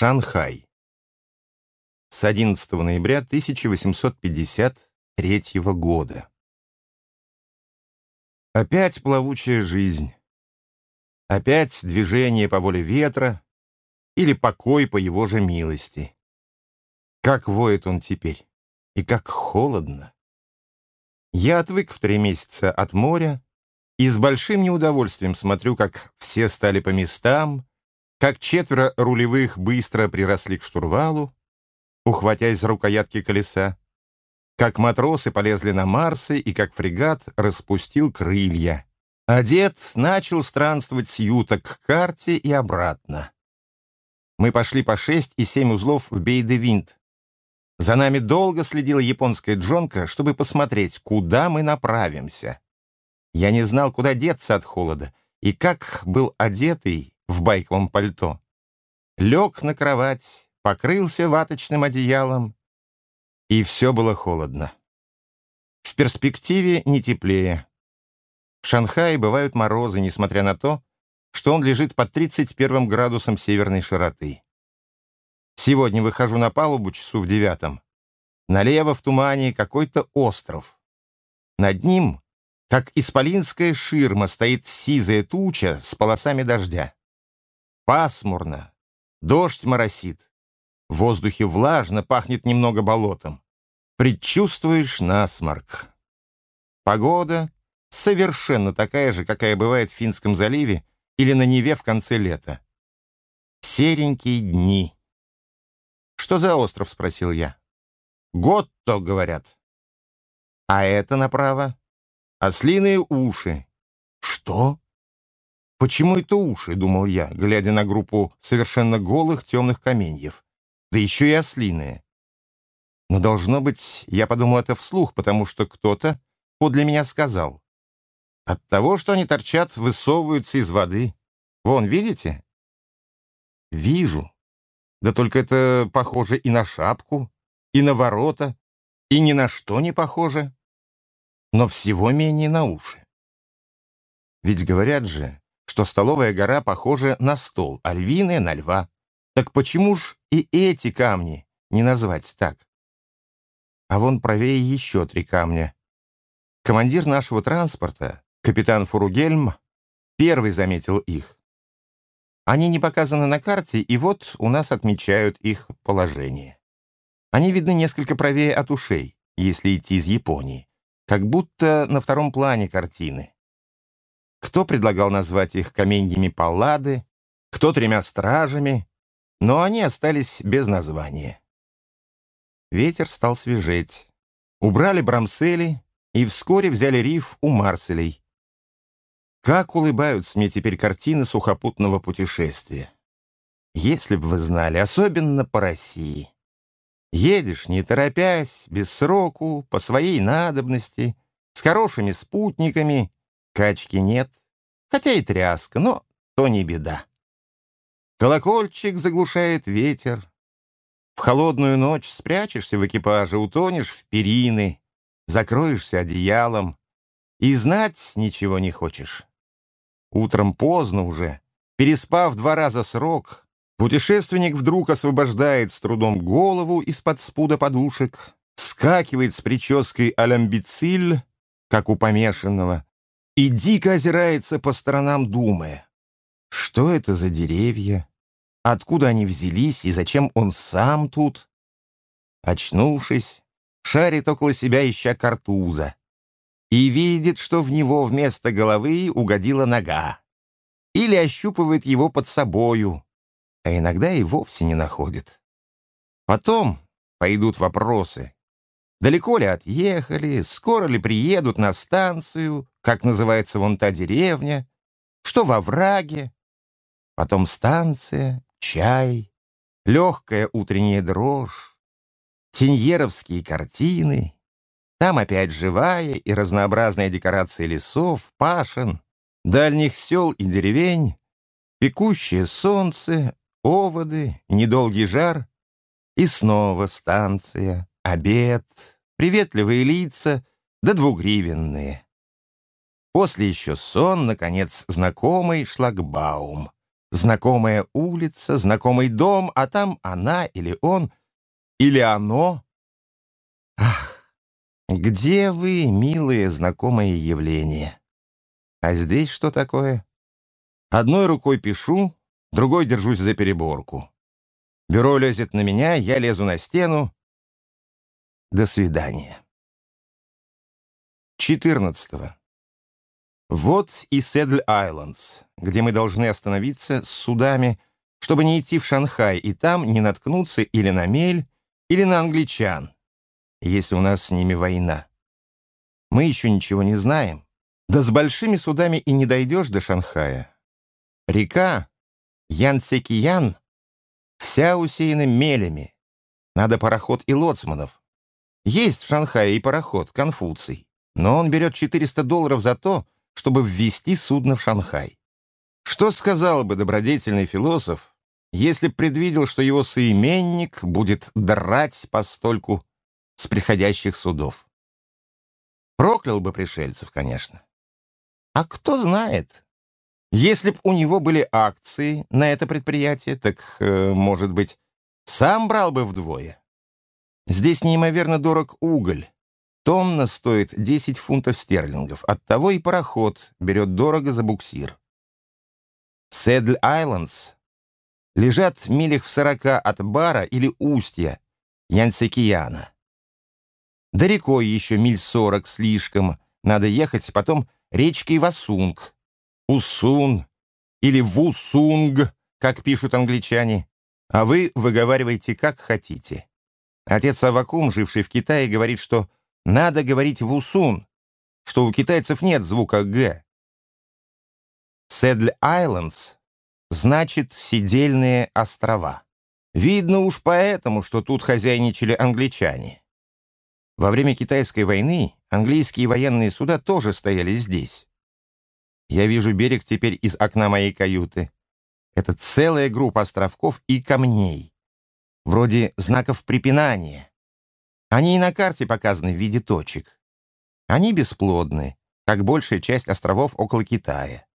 Шанхай. С 11 ноября 1853 года. Опять плавучая жизнь. Опять движение по воле ветра или покой по его же милости. Как воет он теперь, и как холодно. Я отвык в три месяца от моря и с большим неудовольствием смотрю, как все стали по местам, как четверо рулевых быстро приросли к штурвалу, ухватясь за рукоятки колеса, как матросы полезли на Марсы и как фрегат распустил крылья. А дед начал странствовать с юта к карте и обратно. Мы пошли по шесть и семь узлов в Бейдевинт. За нами долго следила японская джонка, чтобы посмотреть, куда мы направимся. Я не знал, куда деться от холода, и как был одетый, в байковом пальто. Лег на кровать, покрылся ваточным одеялом, и все было холодно. В перспективе не теплее. В Шанхае бывают морозы, несмотря на то, что он лежит под 31 градусом северной широты. Сегодня выхожу на палубу часу в девятом. Налево в тумане какой-то остров. Над ним, как исполинская ширма, стоит сизая туча с полосами дождя. Пасмурно. Дождь моросит. В воздухе влажно, пахнет немного болотом. Предчувствуешь насморк. Погода совершенно такая же, какая бывает в Финском заливе или на Неве в конце лета. Серенькие дни. «Что за остров?» — спросил я. «Готто», — говорят. «А это направо?» «Ослиные уши». «Что?» «Почему это уши?» — думал я, глядя на группу совершенно голых темных каменьев. Да еще и ослиные. Но, должно быть, я подумал это вслух, потому что кто-то подле меня сказал. От того, что они торчат, высовываются из воды. Вон, видите? Вижу. Да только это похоже и на шапку, и на ворота, и ни на что не похоже. Но всего менее на уши. Ведь говорят же, что столовая гора похожа на стол, а львиная — на льва. Так почему ж и эти камни не назвать так? А вон правее еще три камня. Командир нашего транспорта, капитан Фуругельм, первый заметил их. Они не показаны на карте, и вот у нас отмечают их положение. Они видны несколько правее от ушей, если идти из Японии, как будто на втором плане картины. Кто предлагал назвать их каменьями Паллады, кто тремя стражами, но они остались без названия. Ветер стал свежеть. Убрали брамсели и вскоре взяли риф у Марселей. Как улыбаются мне теперь картины сухопутного путешествия. Если бы вы знали, особенно по России. Едешь, не торопясь, без сроку, по своей надобности, с хорошими спутниками, Качки нет, хотя и тряска, но то не беда. Колокольчик заглушает ветер. В холодную ночь спрячешься в экипаже, утонешь в перины, закроешься одеялом и знать ничего не хочешь. Утром поздно уже, переспав два раза срок, путешественник вдруг освобождает с трудом голову из-под спуда подушек, скакивает с прической алямбициль, как у помешанного, и дико озирается по сторонам, думая, что это за деревья, откуда они взялись и зачем он сам тут. Очнувшись, шарит около себя, ища картуза, и видит, что в него вместо головы угодила нога, или ощупывает его под собою, а иногда и вовсе не находит. Потом пойдут вопросы. Далеко ли отъехали, скоро ли приедут на станцию, как называется вон та деревня, что во враге, потом станция, чай, легкая утренняя дрожь, теньеровские картины, там опять живая и разнообразная декорация лесов, пашин, дальних сел и деревень, пекущее солнце, оводы, недолгий жар и снова станция, обед, приветливые лица да двугривенные. После еще сон, наконец, знакомый шлагбаум. Знакомая улица, знакомый дом, а там она или он, или оно. Ах, где вы, милые знакомые явления? А здесь что такое? Одной рукой пишу, другой держусь за переборку. Бюро лезет на меня, я лезу на стену. До свидания. 14. -го. Вот и Седль-Айлендс, где мы должны остановиться с судами, чтобы не идти в Шанхай и там не наткнуться или на мель, или на англичан, если у нас с ними война. Мы еще ничего не знаем. Да с большими судами и не дойдешь до Шанхая. Река Янцекиян вся усеяна мелями. Надо пароход и лоцманов. Есть в Шанхае и пароход, Конфуций, но он берет 400 долларов за то, чтобы ввести судно в Шанхай. Что сказал бы добродетельный философ, если предвидел, что его соименник будет драть постольку с приходящих судов? Проклял бы пришельцев, конечно. А кто знает? Если б у него были акции на это предприятие, так, э, может быть, сам брал бы вдвое. Здесь неимоверно дорог уголь. Тонна стоит 10 фунтов стерлингов. Оттого и пароход берет дорого за буксир. Седль-Айлендс лежат в милях в сорока от бара или устья Янсекияна. До рекой еще миль сорок слишком. Надо ехать потом речкой Васунг, Усун или Вусунг, как пишут англичане. А вы выговариваете как хотите. Отец Авакум, живший в Китае, говорит, что надо говорить в усун, что у китайцев нет звука «г». Седль-Айлендс значит «сидельные острова». Видно уж поэтому, что тут хозяйничали англичане. Во время Китайской войны английские военные суда тоже стояли здесь. Я вижу берег теперь из окна моей каюты. Это целая группа островков и камней, вроде знаков препинания. Они и на карте показаны в виде точек. Они бесплодны, как большая часть островов около Китая.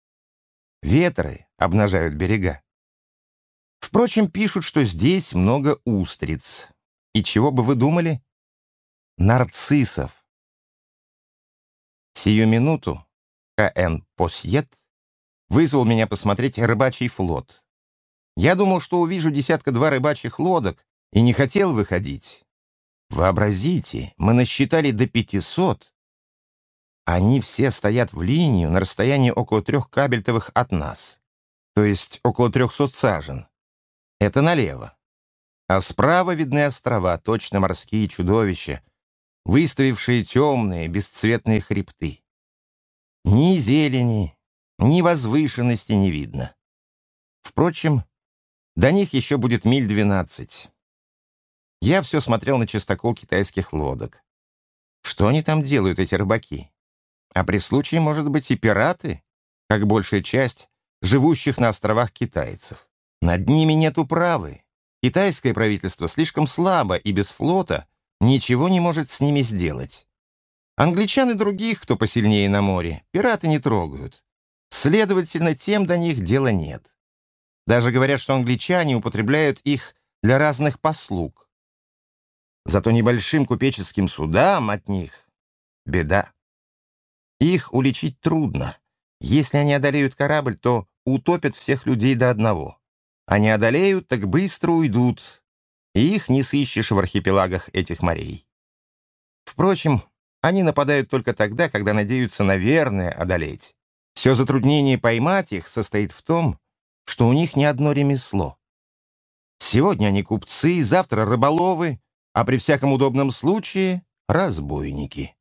Ветры обнажают берега. Впрочем, пишут, что здесь много устриц. И чего бы вы думали? Нарциссов. Сию минуту К.Н. Посьет вызвал меня посмотреть рыбачий флот. Я думал, что увижу десятка-два рыбачьих лодок, и не хотел выходить. Вообразите, мы насчитали до 500. Они все стоят в линию на расстоянии около трех кабельтовых от нас, то есть около 300 сажен. Это налево. А справа видны острова, точно морские чудовища, выставившие темные, бесцветные хребты. Ни зелени, ни возвышенности не видно. Впрочем, до них еще будет миль двенадцать. Я все смотрел на чистокол китайских лодок. Что они там делают, эти рыбаки? А при случае, может быть, и пираты, как большая часть живущих на островах китайцев. Над ними нет управы. Китайское правительство слишком слабо и без флота ничего не может с ними сделать. Англичан и других, кто посильнее на море, пираты не трогают. Следовательно, тем до них дела нет. Даже говорят, что англичане употребляют их для разных послуг. Зато небольшим купеческим судам от них беда. Их уличить трудно. Если они одолеют корабль, то утопят всех людей до одного. Они одолеют, так быстро уйдут, их не сыщешь в архипелагах этих морей. Впрочем, они нападают только тогда, когда надеются, наверное, одолеть. Все затруднение поймать их состоит в том, что у них не одно ремесло. Сегодня они купцы, завтра рыболовы, а при всяком удобном случае — разбойники.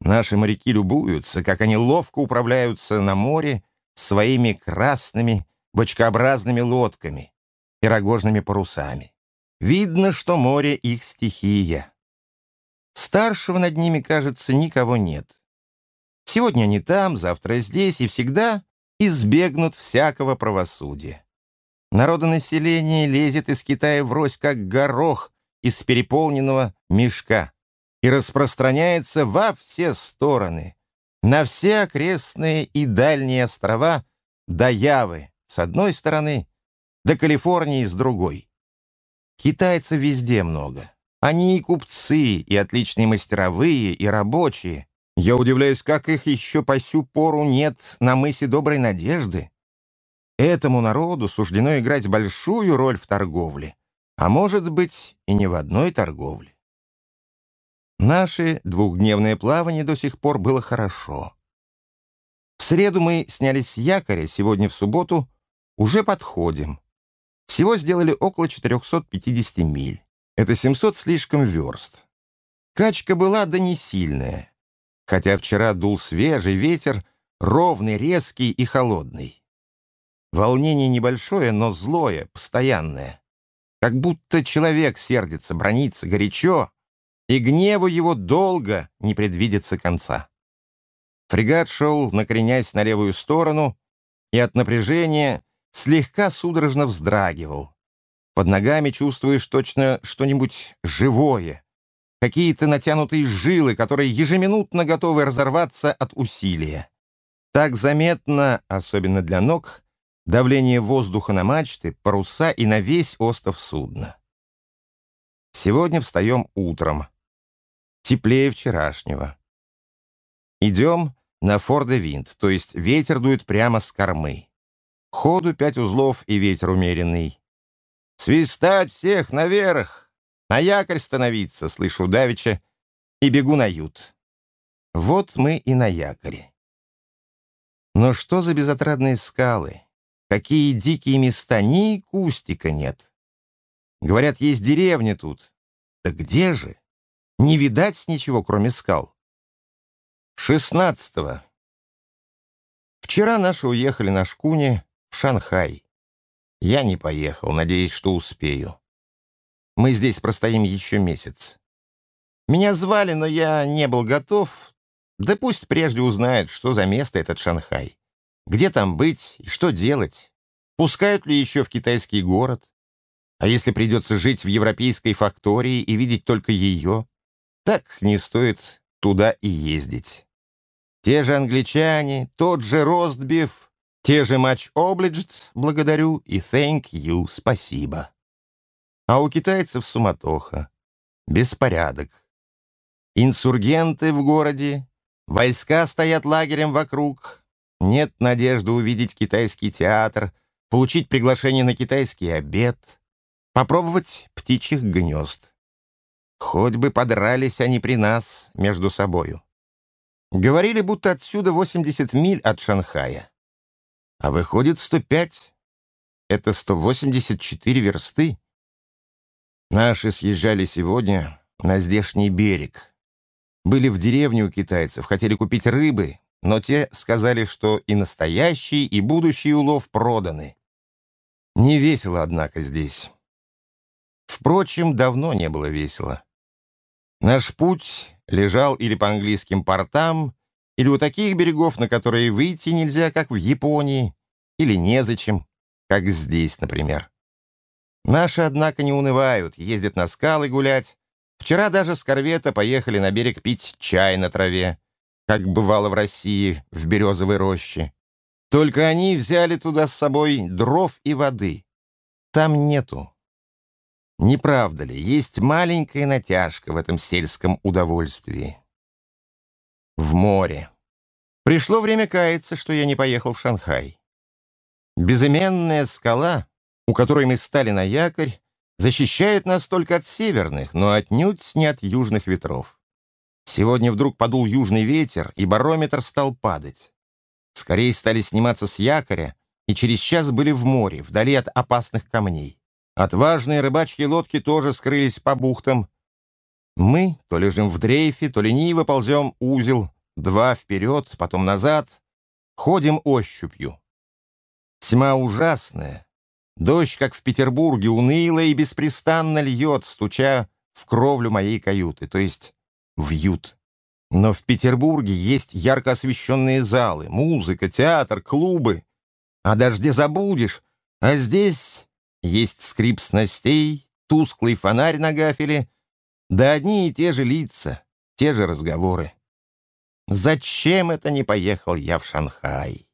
Наши моряки любуются, как они ловко управляются на море своими красными бочкообразными лодками и рогожными парусами. Видно, что море — их стихия. Старшего над ними, кажется, никого нет. Сегодня они там, завтра здесь и всегда избегнут всякого правосудия. Народонаселение лезет из Китая врозь, как горох, из переполненного мешка и распространяется во все стороны, на все окрестные и дальние острова до Явы, с одной стороны, до Калифорнии с другой. Китайцев везде много. Они и купцы, и отличные мастеровые, и рабочие. Я удивляюсь, как их еще по сю пору нет на мысе Доброй Надежды. Этому народу суждено играть большую роль в торговле, а может быть и не в одной торговле. Наше двухдневное плавание до сих пор было хорошо. В среду мы снялись с якоря, сегодня в субботу уже подходим. Всего сделали около 450 миль. Это 700 слишком верст. Качка была да не сильная, хотя вчера дул свежий ветер, ровный, резкий и холодный. Волнение небольшое, но злое, постоянное. Как будто человек сердится, бронится горячо, и гневу его долго не предвидится конца. Фрегат шел, накренясь на левую сторону, и от напряжения слегка судорожно вздрагивал. Под ногами чувствуешь точно что-нибудь живое, какие-то натянутые жилы, которые ежеминутно готовы разорваться от усилия. Так заметно, особенно для ног, давление воздуха на мачты, паруса и на весь остров судна. Сегодня встаем утром. Теплее вчерашнего. Идем на форде-винт, то есть ветер дует прямо с кормы. Ходу пять узлов и ветер умеренный. «Свистать всех наверх! На якорь становиться!» — слышу Давича и бегу на ют. Вот мы и на якоре. Но что за безотрадные скалы? Какие дикие места, ни кустика нет. Говорят, есть деревня тут. Да где же? Не видать ничего, кроме скал. 16. Вчера наши уехали на шкуне в Шанхай. Я не поехал, надеясь, что успею. Мы здесь простоим еще месяц. Меня звали, но я не был готов. Да пусть прежде узнают, что за место этот Шанхай. Где там быть и что делать? Пускают ли еще в китайский город? А если придется жить в европейской фактории и видеть только ее, так не стоит туда и ездить. Те же англичане, тот же ростбиф, те же матч obliged, благодарю и thank you, спасибо. А у китайцев суматоха, беспорядок. Инсургенты в городе, войска стоят лагерем вокруг, нет надежды увидеть китайский театр, получить приглашение на китайский обед, попробовать птичьих гнезд. Хоть бы подрались они при нас между собою. Говорили, будто отсюда 80 миль от Шанхая. А выходит 105. Это 184 версты. Наши съезжали сегодня на здешний берег. Были в деревне у китайцев, хотели купить рыбы, но те сказали, что и настоящий, и будущий улов проданы. Не весело, однако, здесь. Впрочем, давно не было весело. Наш путь лежал или по английским портам, или у таких берегов, на которые выйти нельзя, как в Японии, или незачем, как здесь, например. Наши, однако, не унывают, ездят на скалы гулять. Вчера даже с корвета поехали на берег пить чай на траве, как бывало в России, в березовой роще. Только они взяли туда с собой дров и воды. Там нету. Не правда ли, есть маленькая натяжка в этом сельском удовольствии? В море. Пришло время каяться, что я не поехал в Шанхай. Безыменная скала, у которой мы стали на якорь, защищает нас только от северных, но отнюдь не от южных ветров. Сегодня вдруг подул южный ветер, и барометр стал падать. Скорее стали сниматься с якоря, и через час были в море, вдали от опасных камней. Отважные рыбачьи лодки тоже скрылись по бухтам. Мы то лежим в дрейфе, то лениво ползем узел, два вперед, потом назад, ходим ощупью. Тьма ужасная. Дождь, как в Петербурге, уныло и беспрестанно льет, стуча в кровлю моей каюты, то есть в ют. Но в Петербурге есть ярко освещенные залы, музыка, театр, клубы. О дожде забудешь, а здесь есть скрип снастей, тусклый фонарь на гафеле, да одни и те же лица, те же разговоры. Зачем это не поехал я в Шанхай?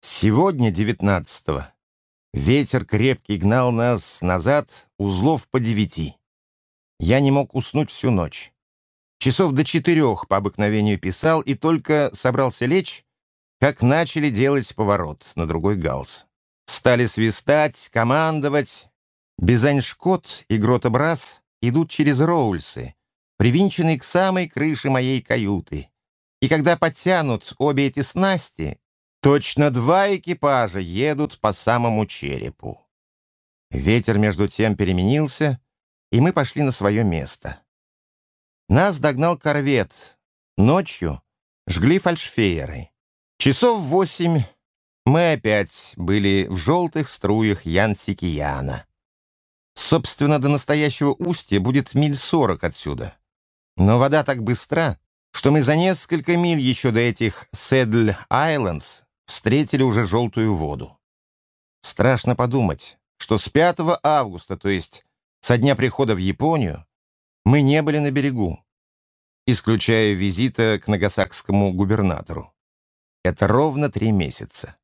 Сегодня, девятнадцатого, ветер крепкий гнал нас назад узлов по девяти. Я не мог уснуть всю ночь. Часов до четырех по обыкновению писал и только собрался лечь, как начали делать поворот на другой галс. Стали свистать, командовать. Безаньшкот и Гротобраз идут через Роульсы, привинченные к самой крыше моей каюты. И когда подтянут обе эти снасти, точно два экипажа едут по самому черепу. Ветер между тем переменился, и мы пошли на свое место. Нас догнал корвет. Ночью жгли фальшфееры. Часов восемь мы опять были в желтых струях Янсикияна. Собственно, до настоящего устья будет миль сорок отсюда. Но вода так быстра, что мы за несколько миль еще до этих Седль-Айлендс встретили уже желтую воду. Страшно подумать, что с 5 августа, то есть со дня прихода в Японию, мы не были на берегу, исключая визита к нагасакскому губернатору. Это ровно три месяца.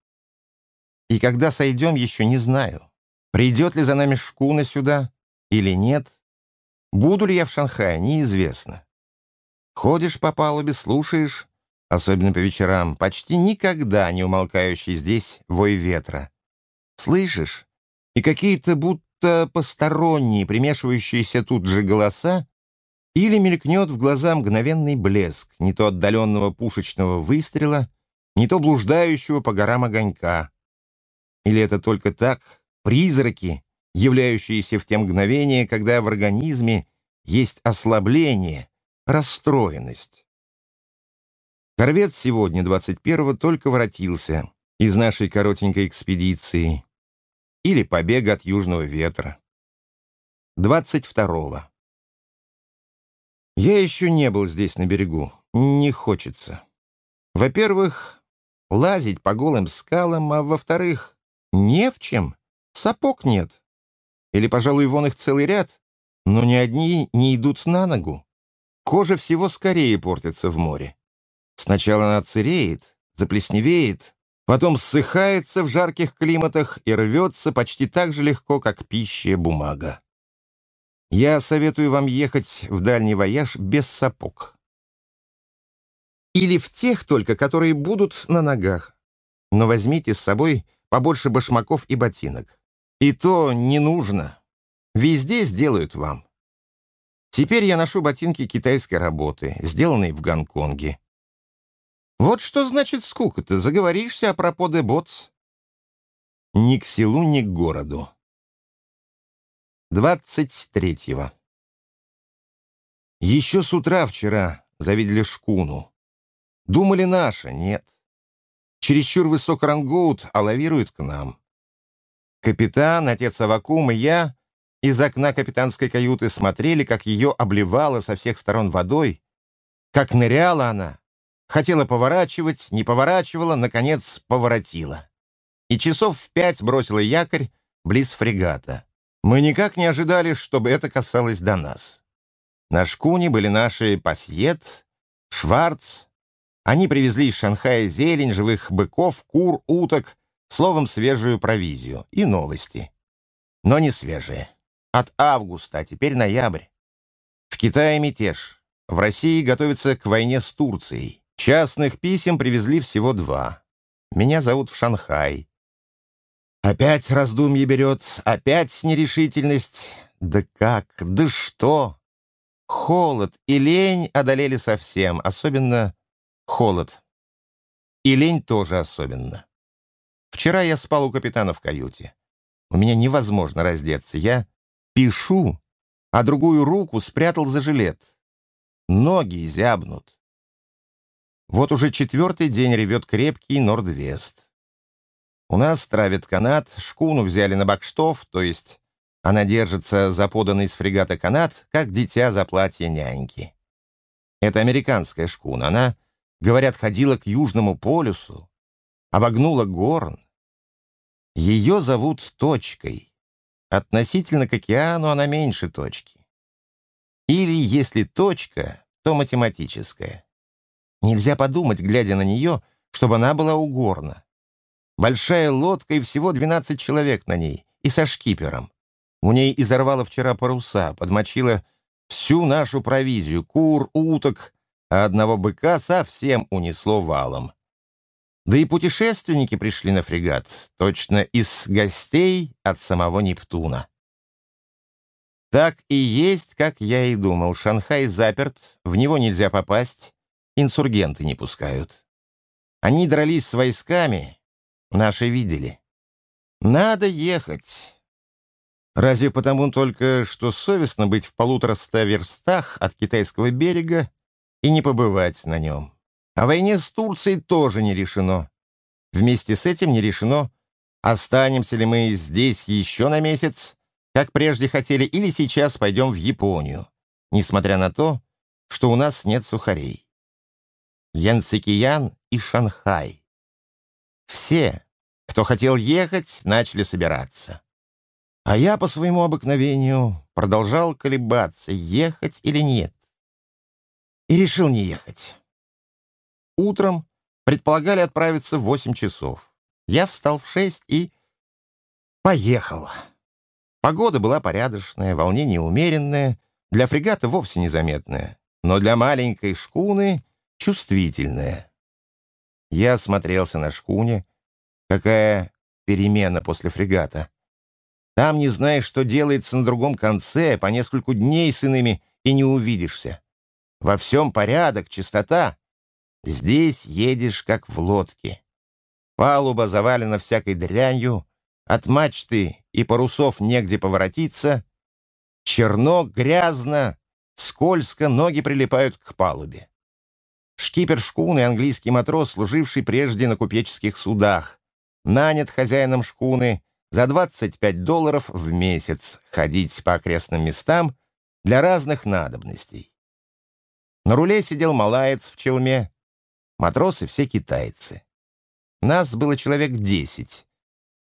И когда сойдем, еще не знаю. Придет ли за нами шкуна сюда или нет. Буду ли я в Шанхае, неизвестно. Ходишь по палубе, слушаешь, особенно по вечерам, почти никогда не умолкающий здесь вой ветра. Слышишь, и какие-то будто посторонние, примешивающиеся тут же голоса, или мелькнет в глаза мгновенный блеск не то отдаленного пушечного выстрела, не то блуждающего по горам огонька. Или это только так, призраки, являющиеся в те мгновения, когда в организме есть ослабление, расстроенность. Корвет сегодня, 21-го, только воротился из нашей коротенькой экспедиции или побега от южного ветра. 22-го. Я еще не был здесь на берегу. Не хочется. Во-первых, лазить по голым скалам, а во-вторых, не в чем. Сапог нет. Или, пожалуй, вон их целый ряд, но ни одни не идут на ногу. Кожа всего скорее портится в море. Сначала она цереет, заплесневеет, потом ссыхается в жарких климатах и рвется почти так же легко, как пища бумага. Я советую вам ехать в дальний вояж без сапог. Или в тех только, которые будут на ногах. Но возьмите с собой побольше башмаков и ботинок. И то не нужно. Везде сделают вам. Теперь я ношу ботинки китайской работы, сделанные в Гонконге. Вот что значит скука-то, заговоришься о проподе боц. Ни к селу, ни к городу. 23-го. Еще с утра вчера завидели шкуну. Думали наша, нет. Чересчур высок рангоут, а лавирует к нам. Капитан, отец Авакум и я из окна капитанской каюты смотрели, как ее обливало со всех сторон водой, как ныряла она, хотела поворачивать, не поворачивала, наконец поворотила. И часов в пять бросила якорь близ фрегата. Мы никак не ожидали, чтобы это касалось до нас. На шкуне были наши Пасьет, Шварц. Они привезли из Шанхая зелень, живых быков, кур, уток, словом, свежую провизию и новости. Но не свежие. От августа, а теперь ноябрь. В Китае мятеж. В России готовится к войне с Турцией. Частных писем привезли всего два. Меня зовут в Шанхай. Опять раздумье берет, опять нерешительность. Да как, да что? Холод и лень одолели совсем, особенно холод. И лень тоже особенно. Вчера я спал у капитана в каюте. У меня невозможно раздеться. Я пишу, а другую руку спрятал за жилет. Ноги зябнут. Вот уже четвертый день ревет крепкий Нордвест. У нас травит канат, шкуну взяли на бакштов, то есть она держится за поданный с фрегата канат, как дитя за платье няньки. Это американская шкуна. Она, говорят, ходила к Южному полюсу, обогнула горн. Ее зовут Точкой. Относительно к океану она меньше точки. Или, если точка, то математическая. Нельзя подумать, глядя на нее, чтобы она была угорна. Большая лодка и всего 12 человек на ней, и со шкипером. У ней изорвало вчера паруса, подмочила всю нашу провизию, кур, уток, а одного быка совсем унесло валом. Да и путешественники пришли на фрегат, точно из гостей от самого Нептуна. Так и есть, как я и думал. Шанхай заперт, в него нельзя попасть, инсургенты не пускают. Они дрались с войсками, наши видели. Надо ехать. Разве потому только, что совестно быть в полутора ста верстах от китайского берега и не побывать на нем? О войне с Турцией тоже не решено. Вместе с этим не решено, останемся ли мы здесь еще на месяц, как прежде хотели, или сейчас пойдем в Японию, несмотря на то, что у нас нет сухарей. Янцикиян и Шанхай. Все, кто хотел ехать, начали собираться. А я по своему обыкновению продолжал колебаться, ехать или нет. И решил не ехать. Утром предполагали отправиться в 8 часов. Я встал в 6 и поехал. Погода была порядочная, волнение умеренное, для фрегата вовсе незаметное, но для маленькой шкуны чувствительное. Я осмотрелся на шкуне. Какая перемена после фрегата. Там не знаешь, что делается на другом конце, по нескольку дней с иными и не увидишься. Во всем порядок, чистота. Здесь едешь, как в лодке. Палуба завалена всякой дрянью, от мачты и парусов негде поворотиться. Черно, грязно, скользко, ноги прилипают к палубе. Шкипер шкуны — английский матрос, служивший прежде на купеческих судах. Нанят хозяином шкуны за 25 долларов в месяц ходить по окрестным местам для разных надобностей. На руле сидел малаец в челме, матросы все китайцы. Нас было человек десять.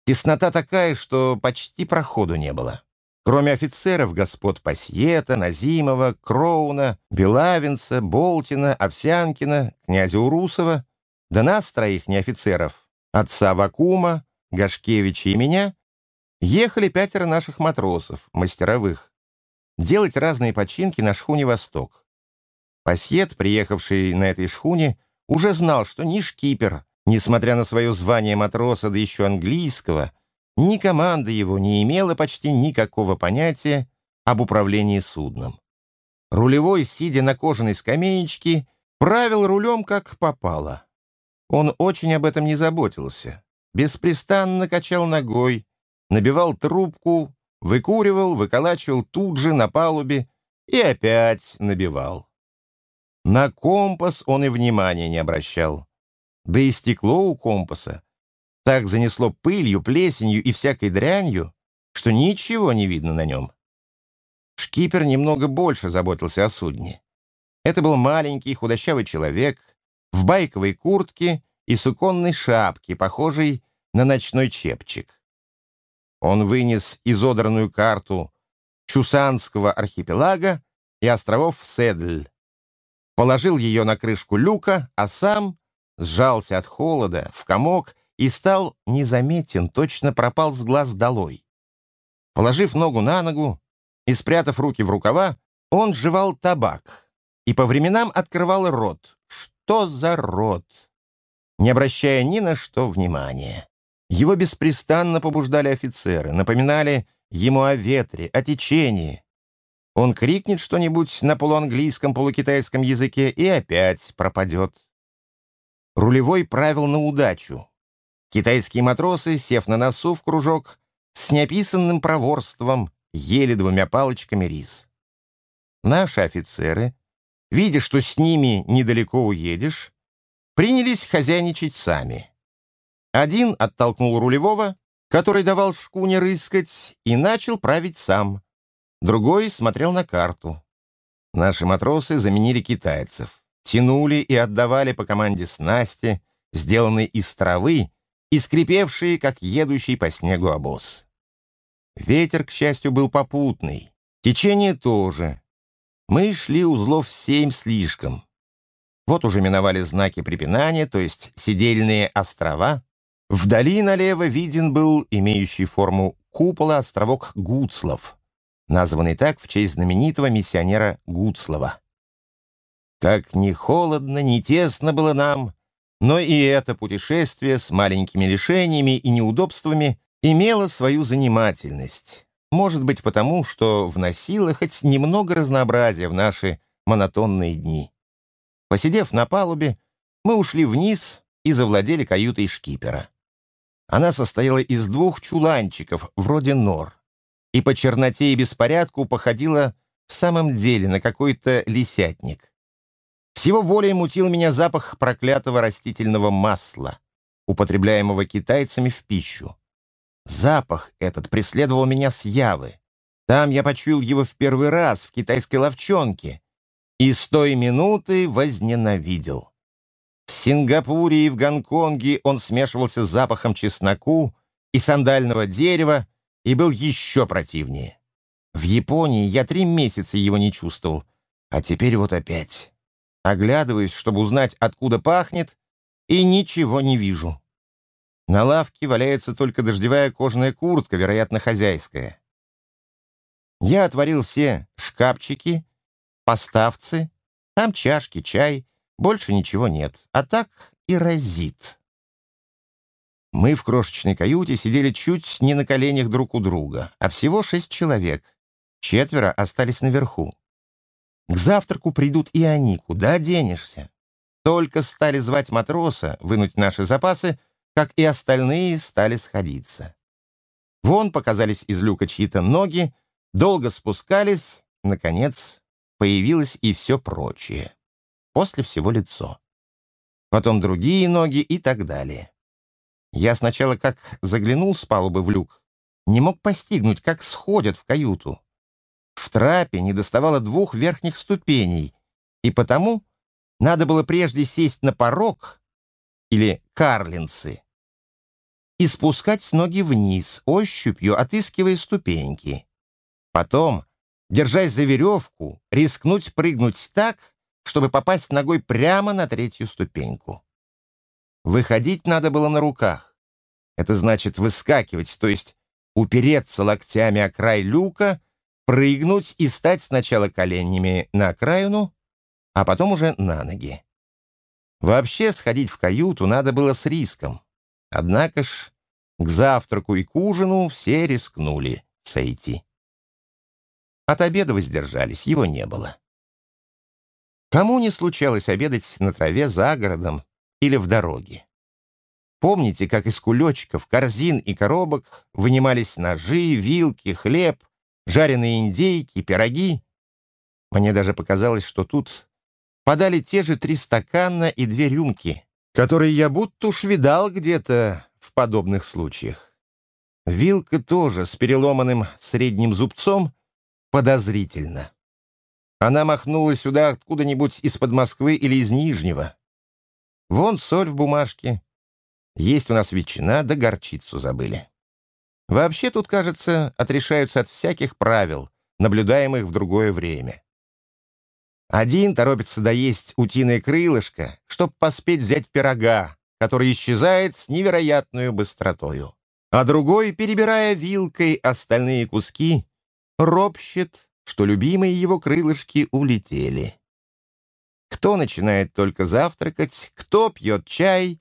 Теснота такая, что почти проходу не было. Кроме офицеров, господ Пасьета, Назимова, Кроуна, Белавинца, Болтина, Овсянкина, князя Урусова, да нас, троих неофицеров, отца Вакума, Гашкевича и меня, ехали пятеро наших матросов, мастеровых, делать разные починки на шхуне «Восток». Пассиет, приехавший на этой шхуне, уже знал, что ни шкипер, несмотря на свое звание матроса, да еще английского, ни команда его не имела почти никакого понятия об управлении судном. Рулевой, сидя на кожаной скамеечке, правил рулем как попало. Он очень об этом не заботился беспрестанно качал ногой, набивал трубку, выкуривал, выколачивал тут же на палубе и опять набивал. На компас он и внимания не обращал. Да и стекло у компаса так занесло пылью, плесенью и всякой дрянью, что ничего не видно на нем. Шкипер немного больше заботился о судне. Это был маленький худощавый человек в байковой куртке и суконной шапки, похожей на ночной чепчик. Он вынес изодранную карту Чусанского архипелага и островов Седль, положил ее на крышку люка, а сам сжался от холода в комок и стал незаметен, точно пропал с глаз долой. Положив ногу на ногу и спрятав руки в рукава, он жевал табак и по временам открывал рот. Что за рот? не обращая ни на что внимания. Его беспрестанно побуждали офицеры, напоминали ему о ветре, о течении. Он крикнет что-нибудь на полуанглийском, полукитайском языке и опять пропадет. Рулевой правил на удачу. Китайские матросы, сев на носу в кружок, с неописанным проворством ели двумя палочками рис. Наши офицеры, видя, что с ними недалеко уедешь, принялись хозяйничать сами. Один оттолкнул рулевого, который давал шкуне рыскать, и начал править сам. Другой смотрел на карту. Наши матросы заменили китайцев, тянули и отдавали по команде снасти, сделанные из травы и скрипевшие, как едущий по снегу обоз. Ветер, к счастью, был попутный, течение тоже. Мы шли узлов семь слишком. Вот уже миновали знаки препинания, то есть сидельные острова. Вдали налево виден был имеющий форму купола островок Гуцлов, названный так в честь знаменитого миссионера Гуцлова. Как ни холодно, ни тесно было нам, но и это путешествие с маленькими лишениями и неудобствами имело свою занимательность. Может быть, потому, что вносило хоть немного разнообразия в наши монотонные дни. Посидев на палубе, мы ушли вниз и завладели каютой шкипера. Она состояла из двух чуланчиков, вроде нор, и по черноте и беспорядку походила в самом деле на какой-то лисятник. Всего более мутил меня запах проклятого растительного масла, употребляемого китайцами в пищу. Запах этот преследовал меня с Явы. Там я почуял его в первый раз в китайской ловчонке и с той минуты возненавидел. В Сингапуре и в Гонконге он смешивался с запахом чесноку и сандального дерева и был еще противнее. В Японии я три месяца его не чувствовал, а теперь вот опять. Оглядываюсь, чтобы узнать, откуда пахнет, и ничего не вижу. На лавке валяется только дождевая кожаная куртка, вероятно, хозяйская. Я отворил все шкафчики, поставцы, там чашки, чай, больше ничего нет, а так и разит. Мы в крошечной каюте сидели чуть не на коленях друг у друга, а всего шесть человек. Четверо остались наверху. К завтраку придут и они, куда денешься? Только стали звать матроса, вынуть наши запасы, как и остальные стали сходиться. Вон показались из люка чьи-то ноги, долго спускались, наконец появилось и все прочее после всего лицо. Потом другие ноги и так далее. Я сначала, как заглянул с палубы в люк, не мог постигнуть, как сходят в каюту. Трапе не доставало двух верхних ступеней, и потому надо было прежде сесть на порог или карлинцы и спускать ноги вниз, ощупью отыскивая ступеньки. Потом, держась за веревку, рискнуть прыгнуть так, чтобы попасть ногой прямо на третью ступеньку. Выходить надо было на руках. Это значит выскакивать, то есть упереться локтями о край люка, прыгнуть и стать сначала коленями на окраину, а потом уже на ноги. Вообще сходить в каюту надо было с риском. Однако ж к завтраку и к ужину все рискнули сойти. От обеда воздержались, его не было. Кому не случалось обедать на траве за городом или в дороге? Помните, как из кулечков, корзин и коробок вынимались ножи, вилки, хлеб, жареные индейки, пироги? Мне даже показалось, что тут подали те же три стакана и две рюмки, которые я будто уж видал где-то в подобных случаях. Вилка тоже с переломанным средним зубцом подозрительно. Она махнула сюда откуда-нибудь из-под Москвы или из Нижнего. Вон соль в бумажке. Есть у нас ветчина, да горчицу забыли. Вообще тут, кажется, отрешаются от всяких правил, наблюдаемых в другое время. Один торопится доесть утиное крылышко, чтоб поспеть взять пирога, который исчезает с невероятной быстротою. А другой, перебирая вилкой остальные куски, ропщет что любимые его крылышки улетели. Кто начинает только завтракать, кто пьет чай,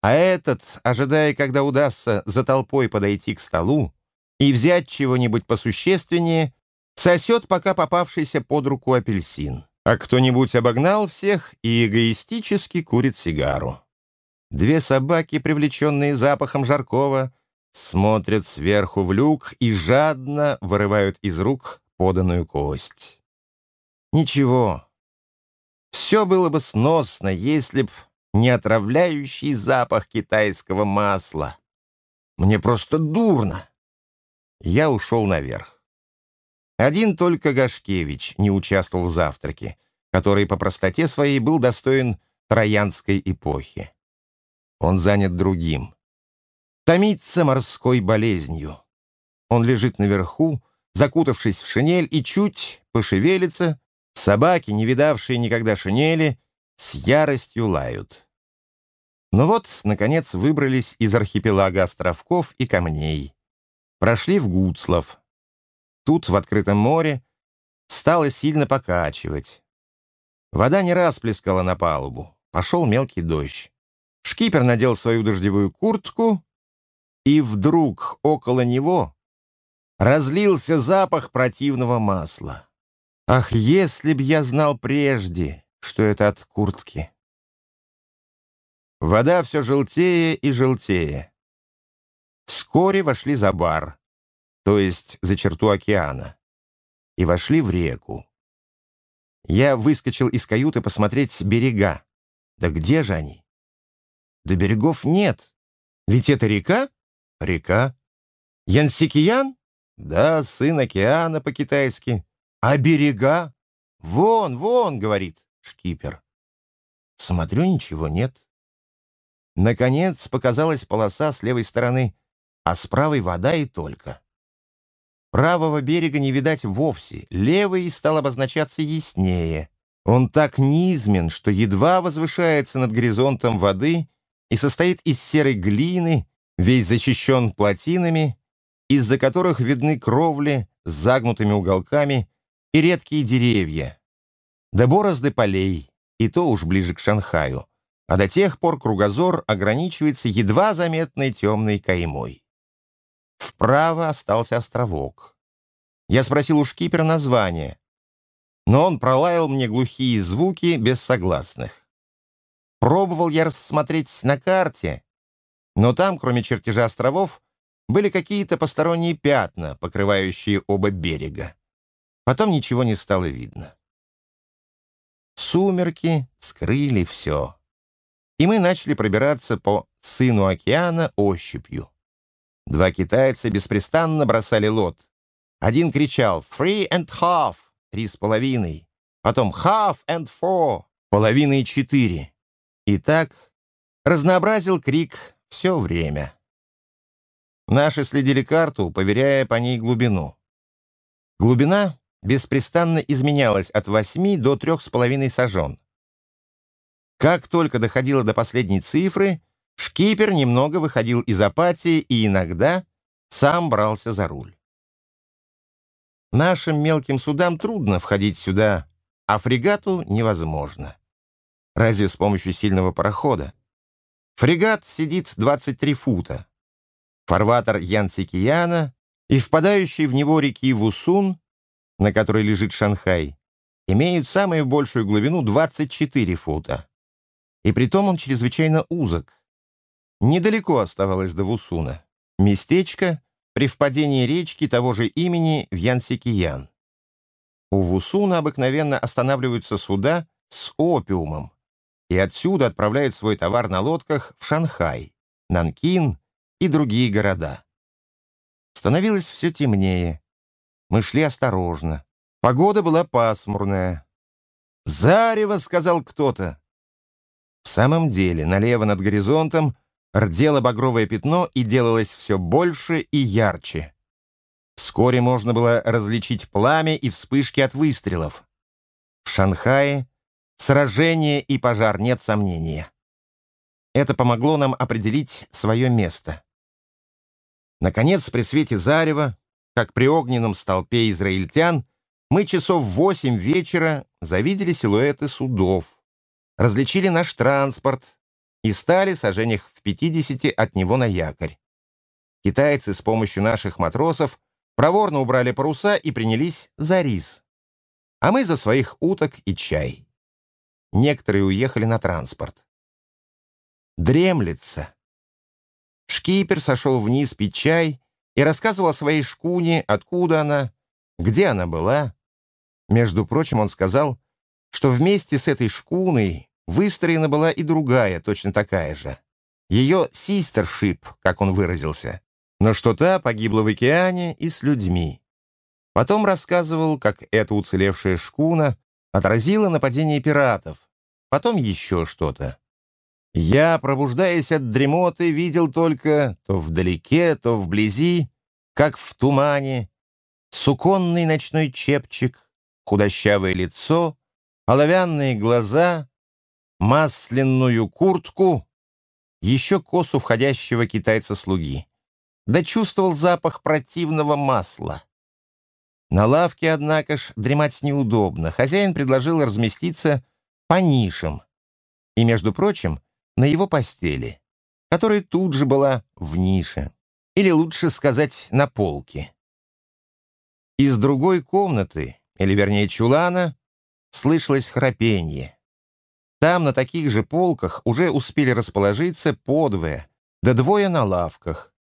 а этот, ожидая, когда удастся за толпой подойти к столу и взять чего-нибудь посущественнее, сосет пока попавшийся под руку апельсин. А кто-нибудь обогнал всех и эгоистически курит сигару. Две собаки, привлеченные запахом жаркого, смотрят сверху в люк и жадно вырывают из рук поданную кость. Ничего, все было бы сносно, если б не отравляющий запах китайского масла. Мне просто дурно. Я ушел наверх. Один только Гашкевич не участвовал в завтраке, который по простоте своей был достоин троянской эпохи. Он занят другим. Томится морской болезнью. Он лежит наверху, закутавшись в шинель, и чуть пошевелится, собаки, не видавшие никогда шинели, с яростью лают. Но вот, наконец, выбрались из архипелага островков и камней. Прошли в Гуцлов. Тут, в открытом море, стало сильно покачивать. Вода не раз плескала на палубу. Пошел мелкий дождь. Шкипер надел свою дождевую куртку, и вдруг около него разлился запах противного масла. Ах, если б я знал прежде, что это от куртки! Вода все желтее и желтее. Вскоре вошли за бар, то есть за черту океана, и вошли в реку. Я выскочил из каюты посмотреть берега. Да где же они? Да берегов нет. Ведь это река? Река. Янсикиян? Да, сын океана по-китайски. А берега? Вон, вон, говорит шкипер. Смотрю, ничего нет. Наконец показалась полоса с левой стороны, а с правой вода и только. Правого берега не видать вовсе, левый стал обозначаться яснее. Он так низмен, что едва возвышается над горизонтом воды и состоит из серой глины, весь защищен плотинами, из-за которых видны кровли с загнутыми уголками и редкие деревья, да борозды полей, и то уж ближе к Шанхаю а до тех пор кругозор ограничивается едва заметной темной каймой. Вправо остался островок. Я спросил у шкипера название, но он пролаял мне глухие звуки без согласных. Пробовал я рассмотреть на карте, но там, кроме чертежа островов, были какие-то посторонние пятна, покрывающие оба берега. Потом ничего не стало видно. Сумерки скрыли все и мы начали пробираться по сыну океана ощупью. Два китайца беспрестанно бросали лот. Один кричал «Three and half» — три с половиной, потом «Half and four» — половина и четыре. И так разнообразил крик все время. Наши следили карту, поверяя по ней глубину. Глубина беспрестанно изменялась от восьми до трех с половиной сажен. Как только доходило до последней цифры, шкипер немного выходил из апатии и иногда сам брался за руль. Нашим мелким судам трудно входить сюда, а фрегату невозможно. Разве с помощью сильного парохода? Фрегат сидит 23 фута. Фарватер Янцикияна и впадающий в него реки Вусун, на которой лежит Шанхай, имеют самую большую глубину 24 фута и притом он чрезвычайно узок. Недалеко оставалось до Вусуна. Местечко при впадении речки того же имени в Янсикиян. У Вусуна обыкновенно останавливаются суда с опиумом, и отсюда отправляют свой товар на лодках в Шанхай, Нанкин и другие города. Становилось все темнее. Мы шли осторожно. Погода была пасмурная. «Зарево!» — сказал кто-то. В самом деле, налево над горизонтом рдело багровое пятно и делалось все больше и ярче. Вскоре можно было различить пламя и вспышки от выстрелов. В Шанхае сражение и пожар, нет сомнения. Это помогло нам определить свое место. Наконец, при свете зарева, как при огненном столпе израильтян, мы часов восемь вечера завидели силуэты судов различили наш транспорт и стали сожжениях в 50 от него на якорь. Китайцы с помощью наших матросов проворно убрали паруса и принялись за рис. А мы за своих уток и чай. Некоторые уехали на транспорт. Дремлется. Шкипер сошел вниз пить чай и рассказывал о своей шкуне, откуда она, где она была. Между прочим, он сказал, что вместе с этой шкуной Выстроена была и другая, точно такая же. Ее «систершип», как он выразился. Но что та погибла в океане и с людьми. Потом рассказывал, как эта уцелевшая шкуна отразила нападение пиратов. Потом еще что-то. Я, пробуждаясь от дремоты, видел только то вдалеке, то вблизи, как в тумане, суконный ночной чепчик, худощавое лицо, оловянные глаза масляную куртку еще косу входящего китайца-слуги. Да чувствовал запах противного масла. На лавке, однако ж, дремать неудобно. Хозяин предложил разместиться по нишам. И, между прочим, на его постели, которая тут же была в нише. Или лучше сказать, на полке. Из другой комнаты, или вернее чулана, слышалось храпенье. Там на таких же полках уже успели расположиться подвое, да двое на лавках.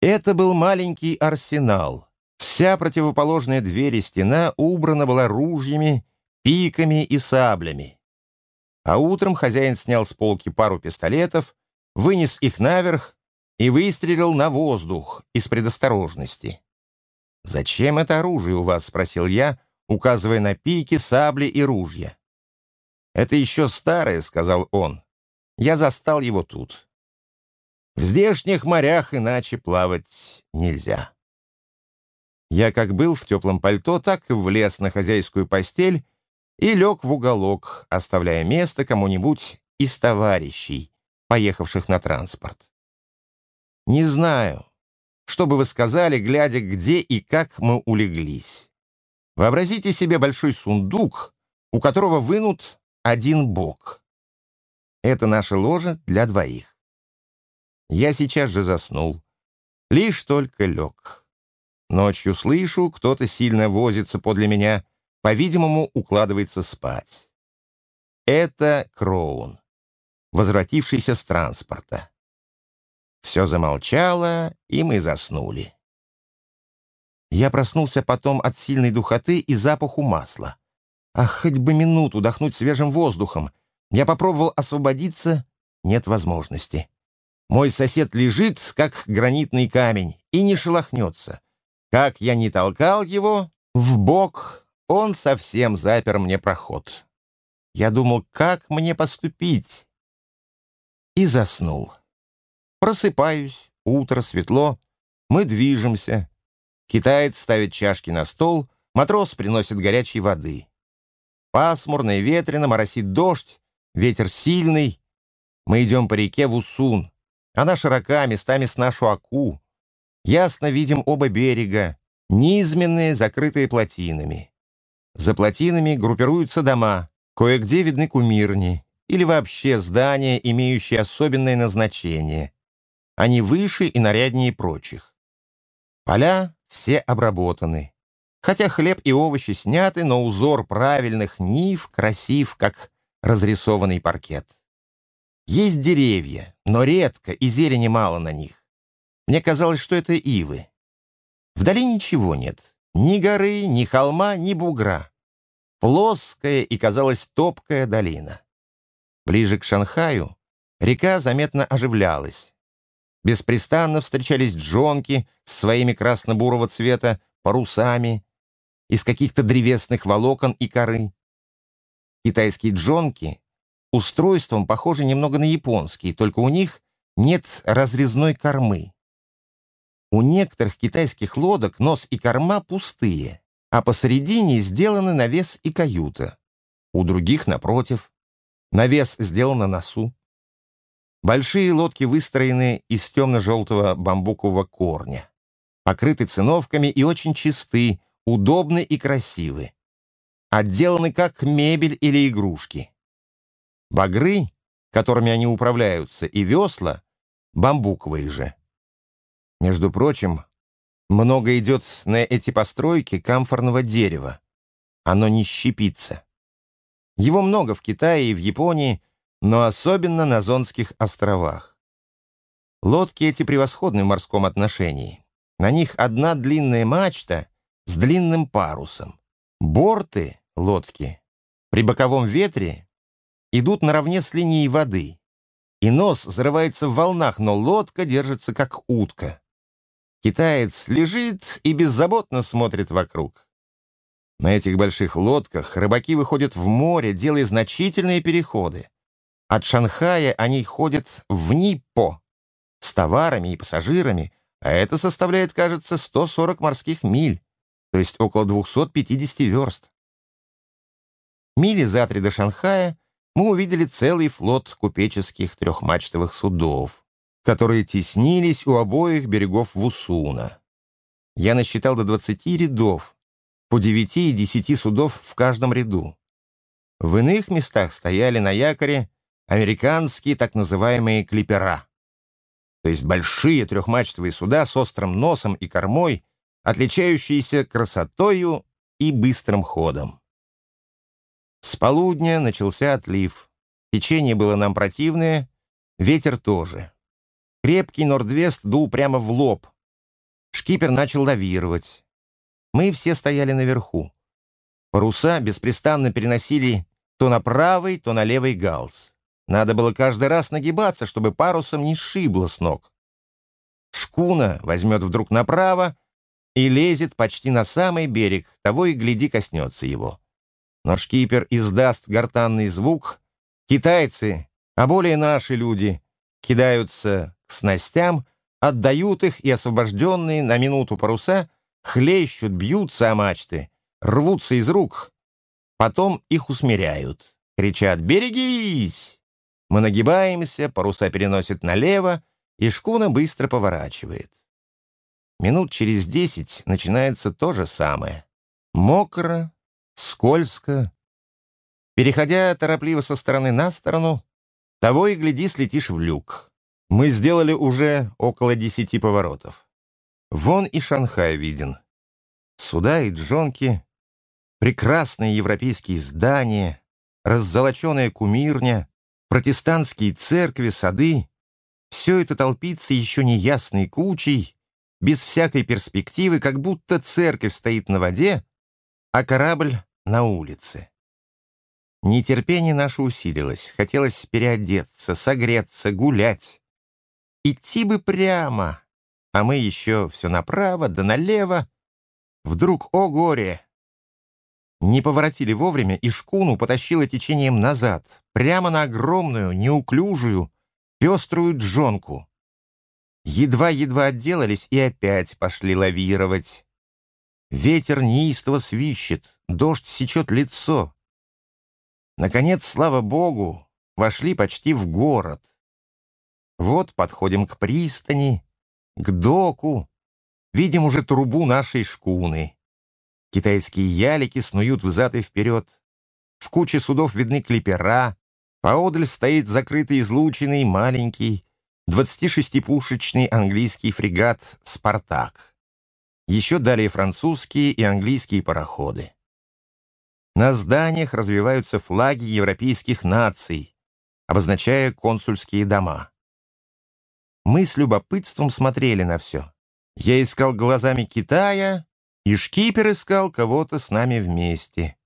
Это был маленький арсенал. Вся противоположная дверь и стена убрана была ружьями, пиками и саблями. А утром хозяин снял с полки пару пистолетов, вынес их наверх и выстрелил на воздух из предосторожности. «Зачем это оружие у вас?» — спросил я, указывая на пики, сабли и ружья. «Это еще старое», — сказал он. «Я застал его тут. В здешних морях иначе плавать нельзя». Я как был в теплом пальто, так и влез на хозяйскую постель и лег в уголок, оставляя место кому-нибудь из товарищей, поехавших на транспорт. Не знаю, что бы вы сказали, глядя, где и как мы улеглись. Вообразите себе большой сундук, у которого вынут один бок. Это наше ложе для двоих. Я сейчас же заснул. Лишь только лег. Ночью слышу, кто-то сильно возится подле меня, по-видимому, укладывается спать. Это Кроун, возвратившийся с транспорта. Все замолчало, и мы заснули. Я проснулся потом от сильной духоты и запаху масла. Ах, хоть бы минуту дохнуть свежим воздухом. Я попробовал освободиться, нет возможности. Мой сосед лежит, как гранитный камень, и не шелохнется. Как я не толкал его, в бок он совсем запер мне проход. Я думал, как мне поступить? И заснул. Просыпаюсь, утро, светло, мы движемся. Китаец ставит чашки на стол, матрос приносит горячей воды. Пасмурно и ветрено, моросит дождь, ветер сильный. Мы идем по реке в Усун. Она широка, местами с нашу Аку. Ясно видим оба берега, низменные, закрытые плотинами. За плотинами группируются дома, кое-где видны кумирни или вообще здания, имеющие особенное назначение. Они выше и наряднее прочих. Поля все обработаны. Хотя хлеб и овощи сняты, но узор правильных нив красив, как разрисованный паркет. Есть деревья, но редко и зелени мало на них. Мне казалось, что это ивы. Вдали ничего нет. Ни горы, ни холма, ни бугра. Плоская и, казалось, топкая долина. Ближе к Шанхаю река заметно оживлялась. Беспрестанно встречались джонки с своими красно-бурого цвета парусами из каких-то древесных волокон и коры. Китайские джонки устройством похожи немного на японские, только у них нет разрезной кормы. У некоторых китайских лодок нос и корма пустые, а посередине сделаны навес и каюта. У других, напротив, навес сделан на носу. Большие лодки выстроены из темно-желтого бамбукового корня, покрыты циновками и очень чисты, удобны и красивы. Отделаны как мебель или игрушки. Багры, которыми они управляются, и весла — бамбуковые же. Между прочим, много идет на эти постройки камфорного дерева. Оно не щепится. Его много в Китае и в Японии — но особенно на Зонских островах. Лодки эти превосходны в морском отношении. На них одна длинная мачта с длинным парусом. Борты лодки при боковом ветре идут наравне с линией воды, и нос взрывается в волнах, но лодка держится как утка. Китаец лежит и беззаботно смотрит вокруг. На этих больших лодках рыбаки выходят в море, делая значительные переходы. От Шанхая они ходят в Ниппо с товарами и пассажирами, а это составляет, кажется, 140 морских миль, то есть около 250 верст. Мили за три до Шанхая мы увидели целый флот купеческих трехмачтовых судов, которые теснились у обоих берегов Вусуна. Я насчитал до 20 рядов, по 9 и 10 судов в каждом ряду. В иных местах стояли на якоре американские так называемые клипера, то есть большие трехмачтовые суда с острым носом и кормой, отличающиеся красотою и быстрым ходом. С полудня начался отлив. Течение было нам противное, ветер тоже. Крепкий нордвест дул прямо в лоб. Шкипер начал лавировать. Мы все стояли наверху. Паруса беспрестанно переносили то на правый, то на левый галс. Надо было каждый раз нагибаться, чтобы парусом не сшибло с ног. Шкуна возьмет вдруг направо и лезет почти на самый берег, того и гляди коснется его. Но шкипер издаст гортанный звук, китайцы, а более наши люди, кидаются к снастям, отдают их, и освобожденные на минуту паруса хлещут, бьются о мачты, рвутся из рук, потом их усмиряют, кричат «Берегись!». Мы нагибаемся, паруса переносят налево, и шкуна быстро поворачивает. Минут через десять начинается то же самое. Мокро, скользко. Переходя торопливо со стороны на сторону, того и гляди, слетишь в люк. Мы сделали уже около десяти поворотов. Вон и Шанхай виден. Суда и джонки, прекрасные европейские здания, раззолоченная кумирня, протестантские церкви, сады — все это толпится еще неясной кучей, без всякой перспективы, как будто церковь стоит на воде, а корабль на улице. Нетерпение наше усилилось, хотелось переодеться, согреться, гулять. Идти бы прямо, а мы еще все направо да налево. Вдруг, о горе! Не поворотили вовремя, и шкуну потащило течением назад, прямо на огромную, неуклюжую, пеструю джонку. Едва-едва отделались и опять пошли лавировать. Ветер неистово свищет, дождь сечет лицо. Наконец, слава богу, вошли почти в город. Вот подходим к пристани, к доку, видим уже трубу нашей шкуны. Китайские ялики снуют взад и вперед. В куче судов видны клипера. Поодаль стоит закрытый излученный маленький 26-пушечный английский фрегат «Спартак». Еще далее французские и английские пароходы. На зданиях развиваются флаги европейских наций, обозначая консульские дома. Мы с любопытством смотрели на все. Я искал глазами Китая, и шкипер искал кого-то с нами вместе.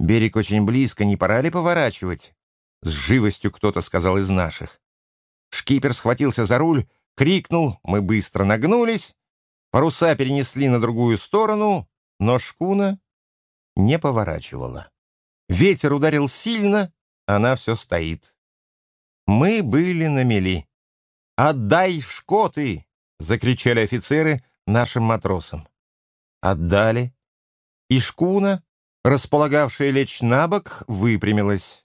Берег очень близко, не пора ли поворачивать? С живостью кто-то сказал из наших. Шкипер схватился за руль, крикнул, мы быстро нагнулись, паруса перенесли на другую сторону, но шкуна не поворачивала. Ветер ударил сильно, она все стоит. Мы были на мели. «Отдай шкоты!» — закричали офицеры нашим матросам отдали, и шкуна, располагавшая лечь на бок, выпрямилась,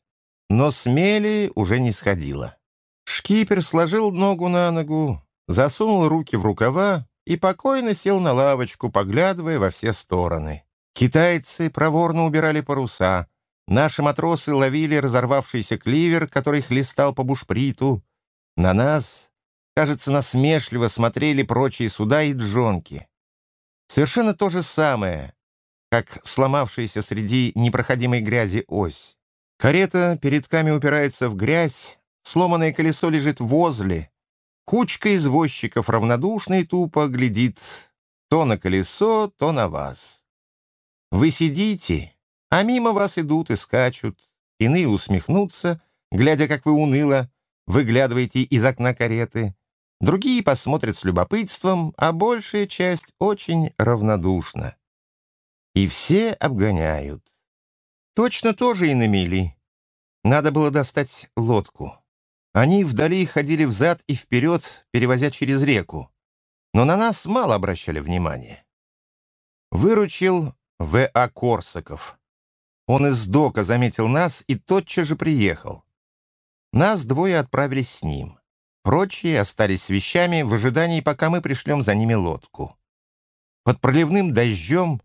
но смели уже не сходила. Шкипер сложил ногу на ногу, засунул руки в рукава и покойно сел на лавочку, поглядывая во все стороны. Китайцы проворно убирали паруса, наши матросы ловили разорвавшийся кливер, который хлестал по бушприту. На нас, кажется, насмешливо смотрели прочие суда и джонки. Совершенно то же самое, как сломавшаяся среди непроходимой грязи ось. Карета перед ками упирается в грязь, сломанное колесо лежит возле. Кучка извозчиков равнодушно и тупо глядит то на колесо, то на вас. Вы сидите, а мимо вас идут и скачут. Иные усмехнутся, глядя, как вы уныло выглядываете из окна кареты. Другие посмотрят с любопытством, а большая часть очень равнодушна. И все обгоняют. Точно тоже и на мели. Надо было достать лодку. Они вдали ходили взад и вперед, перевозя через реку. Но на нас мало обращали внимания. Выручил В.А. Корсаков. Он из дока заметил нас и тотчас же приехал. Нас двое отправились с ним. Прочие остались с вещами в ожидании, пока мы пришлем за ними лодку. Под проливным дождем,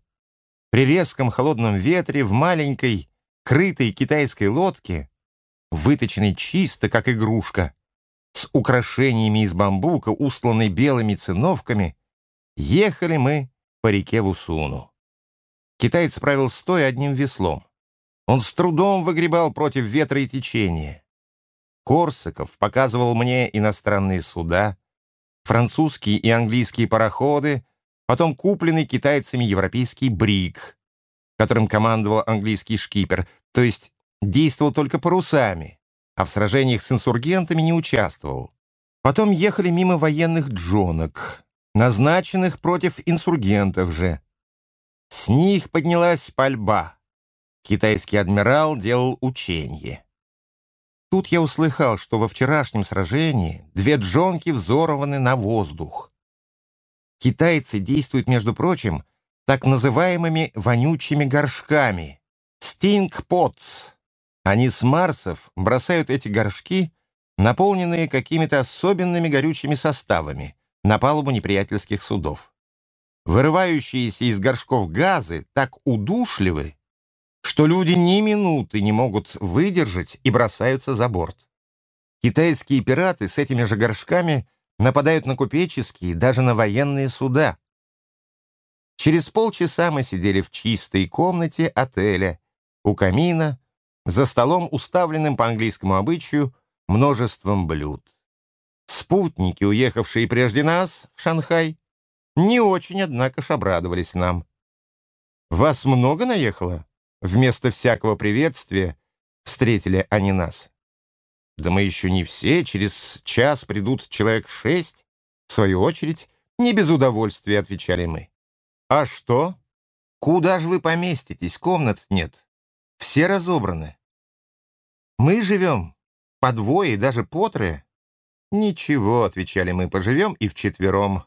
при резком холодном ветре, в маленькой, крытой китайской лодке, выточенной чисто, как игрушка, с украшениями из бамбука, устланной белыми циновками, ехали мы по реке Вусуну. Китаец правил стоя одним веслом. Он с трудом выгребал против ветра и течения. Корсаков показывал мне иностранные суда, французские и английские пароходы, потом купленный китайцами европейский брик, которым командовал английский шкипер, то есть действовал только парусами, а в сражениях с инсургентами не участвовал. Потом ехали мимо военных джонок, назначенных против инсургентов же. С них поднялась пальба. Китайский адмирал делал учение. Тут я услыхал, что во вчерашнем сражении две джонки взорваны на воздух. Китайцы действуют, между прочим, так называемыми вонючими горшками — стинг-потс. Они с Марсов бросают эти горшки, наполненные какими-то особенными горючими составами, на палубу неприятельских судов. Вырывающиеся из горшков газы так удушливы, что люди ни минуты не могут выдержать и бросаются за борт. Китайские пираты с этими же горшками нападают на купеческие, даже на военные суда. Через полчаса мы сидели в чистой комнате отеля, у камина, за столом, уставленным по английскому обычаю множеством блюд. Спутники, уехавшие прежде нас в Шанхай, не очень, однако ж, обрадовались нам. «Вас много наехало?» Вместо всякого приветствия встретили они нас. Да мы еще не все, через час придут человек шесть. В свою очередь, не без удовольствия отвечали мы. А что? Куда же вы поместитесь? Комнат нет. Все разобраны. Мы живем по двое даже по трое. Ничего, отвечали мы, поживем и вчетвером.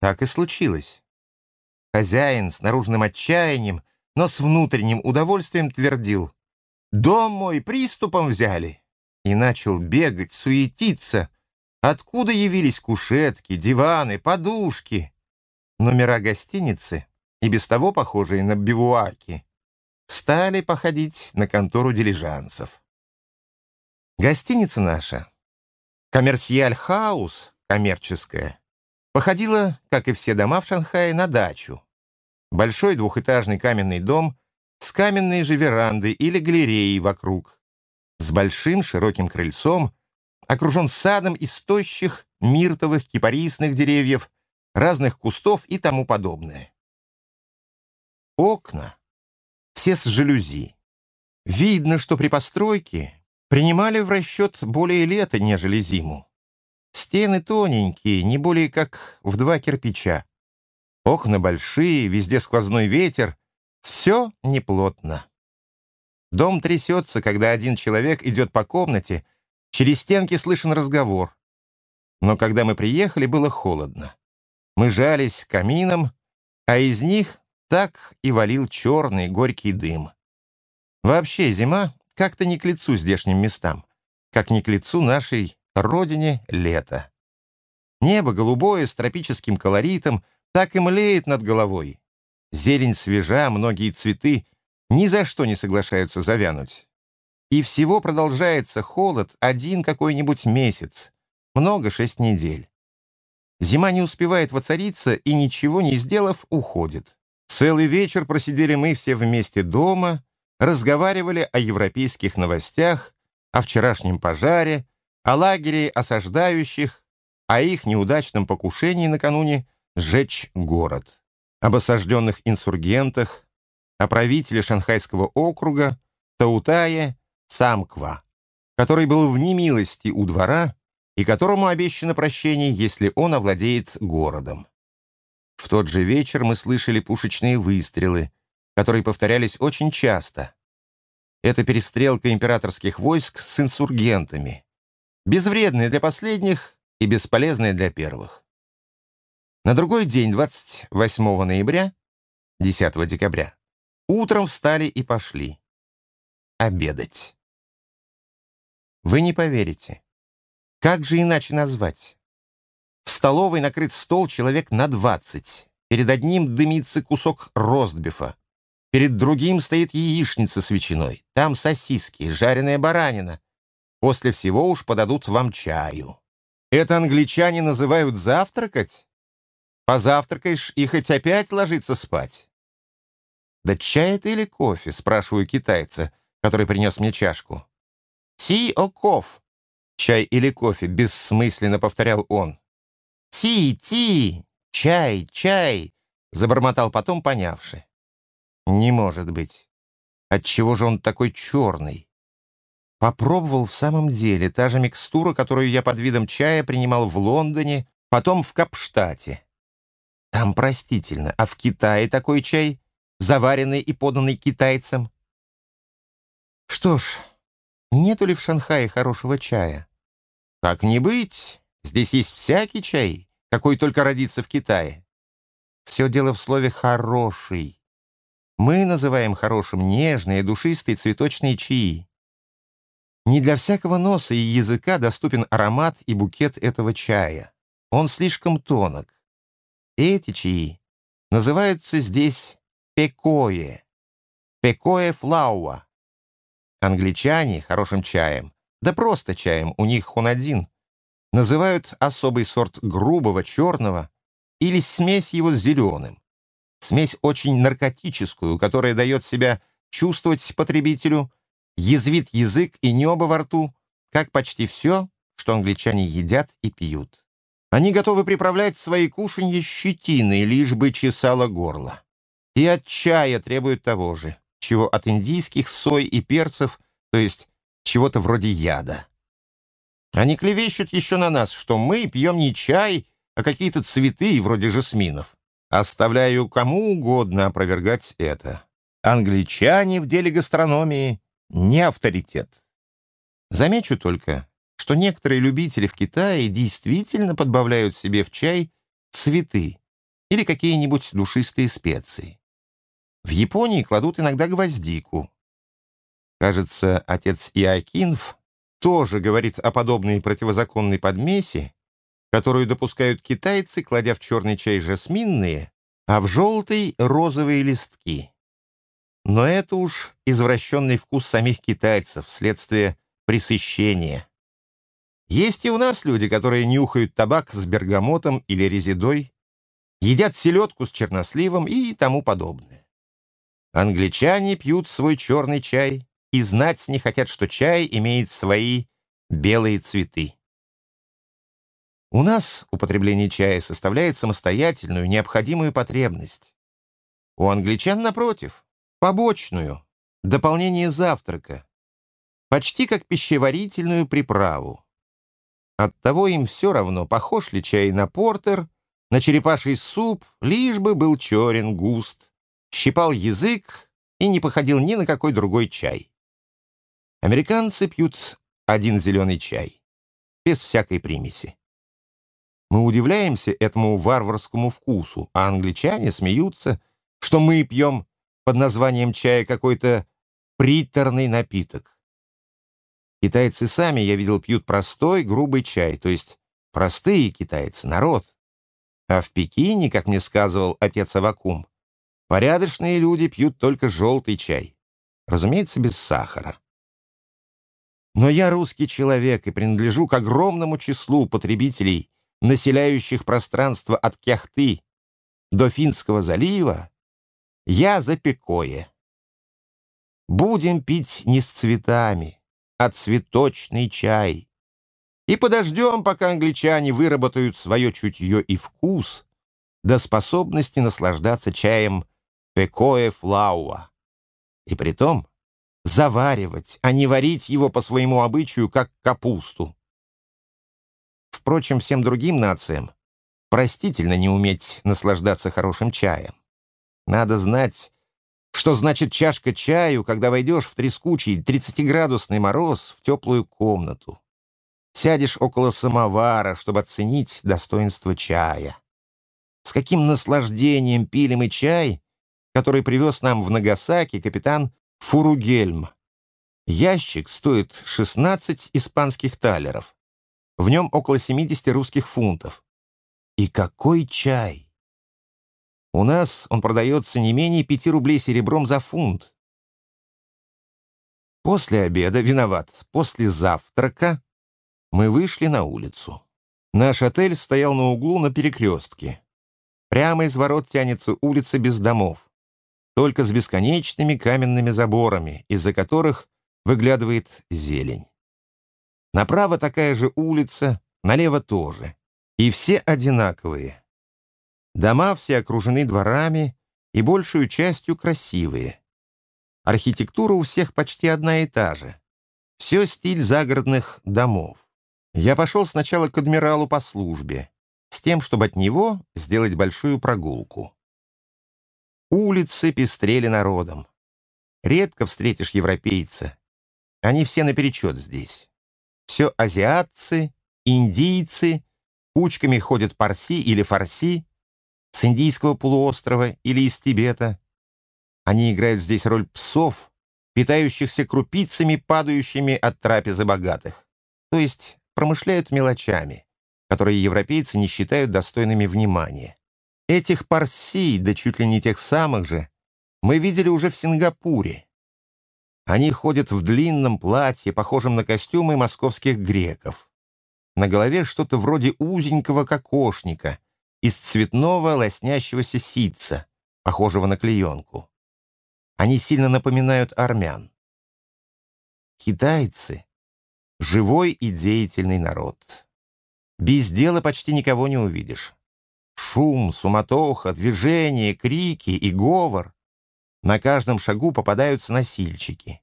Так и случилось. Хозяин с наружным отчаянием но с внутренним удовольствием твердил «Дом мой приступом взяли!» и начал бегать, суетиться. Откуда явились кушетки, диваны, подушки? Номера гостиницы, и без того похожие на бивуаки, стали походить на контору дилижансов. Гостиница наша, коммерсиаль хаус, коммерческая, походила, как и все дома в Шанхае, на дачу. Большой двухэтажный каменный дом с каменной же верандой или галереей вокруг, с большим широким крыльцом, окружен садом из тощих миртовых кипарисных деревьев, разных кустов и тому подобное. Окна все с жалюзи. Видно, что при постройке принимали в расчет более лето, нежели зиму. Стены тоненькие, не более как в два кирпича. Окна большие, везде сквозной ветер. Все неплотно. Дом трясется, когда один человек идет по комнате, через стенки слышен разговор. Но когда мы приехали, было холодно. Мы жались камином, а из них так и валил черный горький дым. Вообще зима как-то не к лицу здешним местам, как не к лицу нашей родине лето. Небо голубое с тропическим колоритом — так и млеет над головой. Зелень свежа, многие цветы ни за что не соглашаются завянуть. И всего продолжается холод один какой-нибудь месяц, много шесть недель. Зима не успевает воцариться и, ничего не сделав, уходит. Целый вечер просидели мы все вместе дома, разговаривали о европейских новостях, о вчерашнем пожаре, о лагере осаждающих, о их неудачном покушении накануне сжечь город, об осажденных инсургентах, о правителе Шанхайского округа Таутае Самква, который был в немилости у двора и которому обещано прощение, если он овладеет городом. В тот же вечер мы слышали пушечные выстрелы, которые повторялись очень часто. Это перестрелка императорских войск с инсургентами, безвредная для последних и бесполезная для первых. На другой день, 28 ноября, 10 декабря, утром встали и пошли. обедать. Вы не поверите. Как же иначе назвать? В столовой накрыт стол человек на двадцать. Перед одним дымится кусок ростбифа. Перед другим стоит яичница с ветчиной. Там сосиски, жареная баранина. После всего уж подадут вам чаю. Это англичане называют завтракать? Позавтракаешь и хоть опять ложиться спать. «Да чай это или кофе?» — спрашиваю китайца, который принес мне чашку. «Ти о коф?» «Чай или кофе?» — бессмысленно повторял он. «Ти, ти! Чай, чай!» — забормотал потом, понявший. «Не может быть. Отчего же он такой черный?» Попробовал в самом деле та же микстура, которую я под видом чая принимал в Лондоне, потом в Капштате. Там простительно, а в Китае такой чай, заваренный и поданный китайцам. Что ж, нету ли в Шанхае хорошего чая? Так не быть, здесь есть всякий чай, какой только родится в Китае. Все дело в слове «хороший». Мы называем хорошим нежные, душистые цветочные чаи. Не для всякого носа и языка доступен аромат и букет этого чая. Он слишком тонок. Эти чаи называются здесь пекое, пекое флауа. Англичане хорошим чаем, да просто чаем, у них он один, называют особый сорт грубого черного или смесь его с зеленым. Смесь очень наркотическую, которая дает себя чувствовать потребителю, язвит язык и небо во рту, как почти все, что англичане едят и пьют. Они готовы приправлять свои кушанья щетиной, лишь бы чесало горло. И от чая требуют того же, чего от индийских сой и перцев, то есть чего-то вроде яда. Они клевещут еще на нас, что мы пьем не чай, а какие-то цветы вроде жасминов. Оставляю кому угодно опровергать это. Англичане в деле гастрономии не авторитет. Замечу только, что некоторые любители в Китае действительно подбавляют себе в чай цветы или какие-нибудь душистые специи. В Японии кладут иногда гвоздику. Кажется, отец Иокинф тоже говорит о подобной противозаконной подмеси, которую допускают китайцы, кладя в черный чай жасминные, а в желтый — розовые листки. Но это уж извращенный вкус самих китайцев, следствие пресыщения. Есть и у нас люди, которые нюхают табак с бергамотом или резидой, едят селедку с черносливом и тому подобное. Англичане пьют свой черный чай и знать не хотят, что чай имеет свои белые цветы. У нас употребление чая составляет самостоятельную, необходимую потребность. У англичан, напротив, побочную, дополнение завтрака, почти как пищеварительную приправу. Оттого им все равно, похож ли чай на портер, на черепаший суп, лишь бы был черен, густ, щипал язык и не походил ни на какой другой чай. Американцы пьют один зеленый чай, без всякой примеси. Мы удивляемся этому варварскому вкусу, а англичане смеются, что мы пьем под названием чая какой-то приторный напиток. Китайцы сами, я видел, пьют простой, грубый чай, то есть простые китайцы, народ. А в Пекине, как мне сказывал отец Авакум, порядочные люди пьют только желтый чай. Разумеется, без сахара. Но я русский человек и принадлежу к огромному числу потребителей, населяющих пространство от Кяхты до Финского залива. Я за пекое. Будем пить не с цветами, а цветочный чай. И подождем, пока англичане выработают свое чутье и вкус до способности наслаждаться чаем пекое флауа. И притом заваривать, а не варить его по своему обычаю, как капусту. Впрочем, всем другим нациям простительно не уметь наслаждаться хорошим чаем. Надо знать, что значит чашка чаю, когда войдешь в трескучий 30-градусный мороз в теплую комнату? Сядешь около самовара, чтобы оценить достоинство чая. С каким наслаждением пили мы чай, который привез нам в Нагасаки капитан Фуругельм. Ящик стоит 16 испанских талеров. В нем около 70 русских фунтов. И какой чай! У нас он продается не менее 5 рублей серебром за фунт. После обеда, виноват, после завтрака мы вышли на улицу. Наш отель стоял на углу на перекрестке. Прямо из ворот тянется улица без домов, только с бесконечными каменными заборами, из-за которых выглядывает зелень. Направо такая же улица, налево тоже. И все одинаковые. Дома все окружены дворами и большую частью красивые. Архитектура у всех почти одна и та же. Все стиль загородных домов. Я пошел сначала к адмиралу по службе, с тем, чтобы от него сделать большую прогулку. Улицы пестрели народом. Редко встретишь европейца. Они все наперечет здесь. Все азиатцы, индийцы, кучками ходят парси или фарси, с индийского полуострова или из Тибета. Они играют здесь роль псов, питающихся крупицами, падающими от трапезы богатых. То есть промышляют мелочами, которые европейцы не считают достойными внимания. Этих парси, да чуть ли не тех самых же, мы видели уже в Сингапуре. Они ходят в длинном платье, похожем на костюмы московских греков. На голове что-то вроде узенького кокошника из цветного лоснящегося ситца, похожего на клеенку. Они сильно напоминают армян. Китайцы Живой и деятельный народ. Без дела почти никого не увидишь. Шум, суматоха, движение, крики и говор. На каждом шагу попадаются носильщики.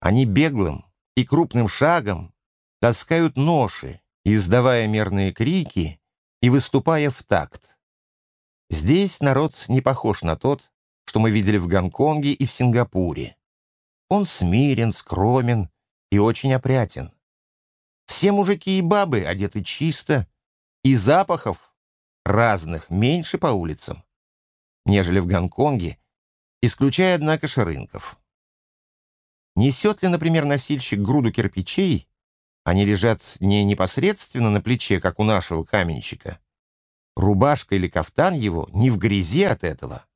Они беглым и крупным шагом таскают ноши, издавая мерные крики и выступая в такт. Здесь народ не похож на тот, что мы видели в Гонконге и в Сингапуре. Он смирен, скромен и очень опрятен. Все мужики и бабы одеты чисто, и запахов разных меньше по улицам, нежели в Гонконге, исключая, однако, шарынков. Несет ли, например, носильщик груду кирпичей, они лежат не непосредственно на плече, как у нашего каменщика. Рубашка или кафтан его не в грязи от этого.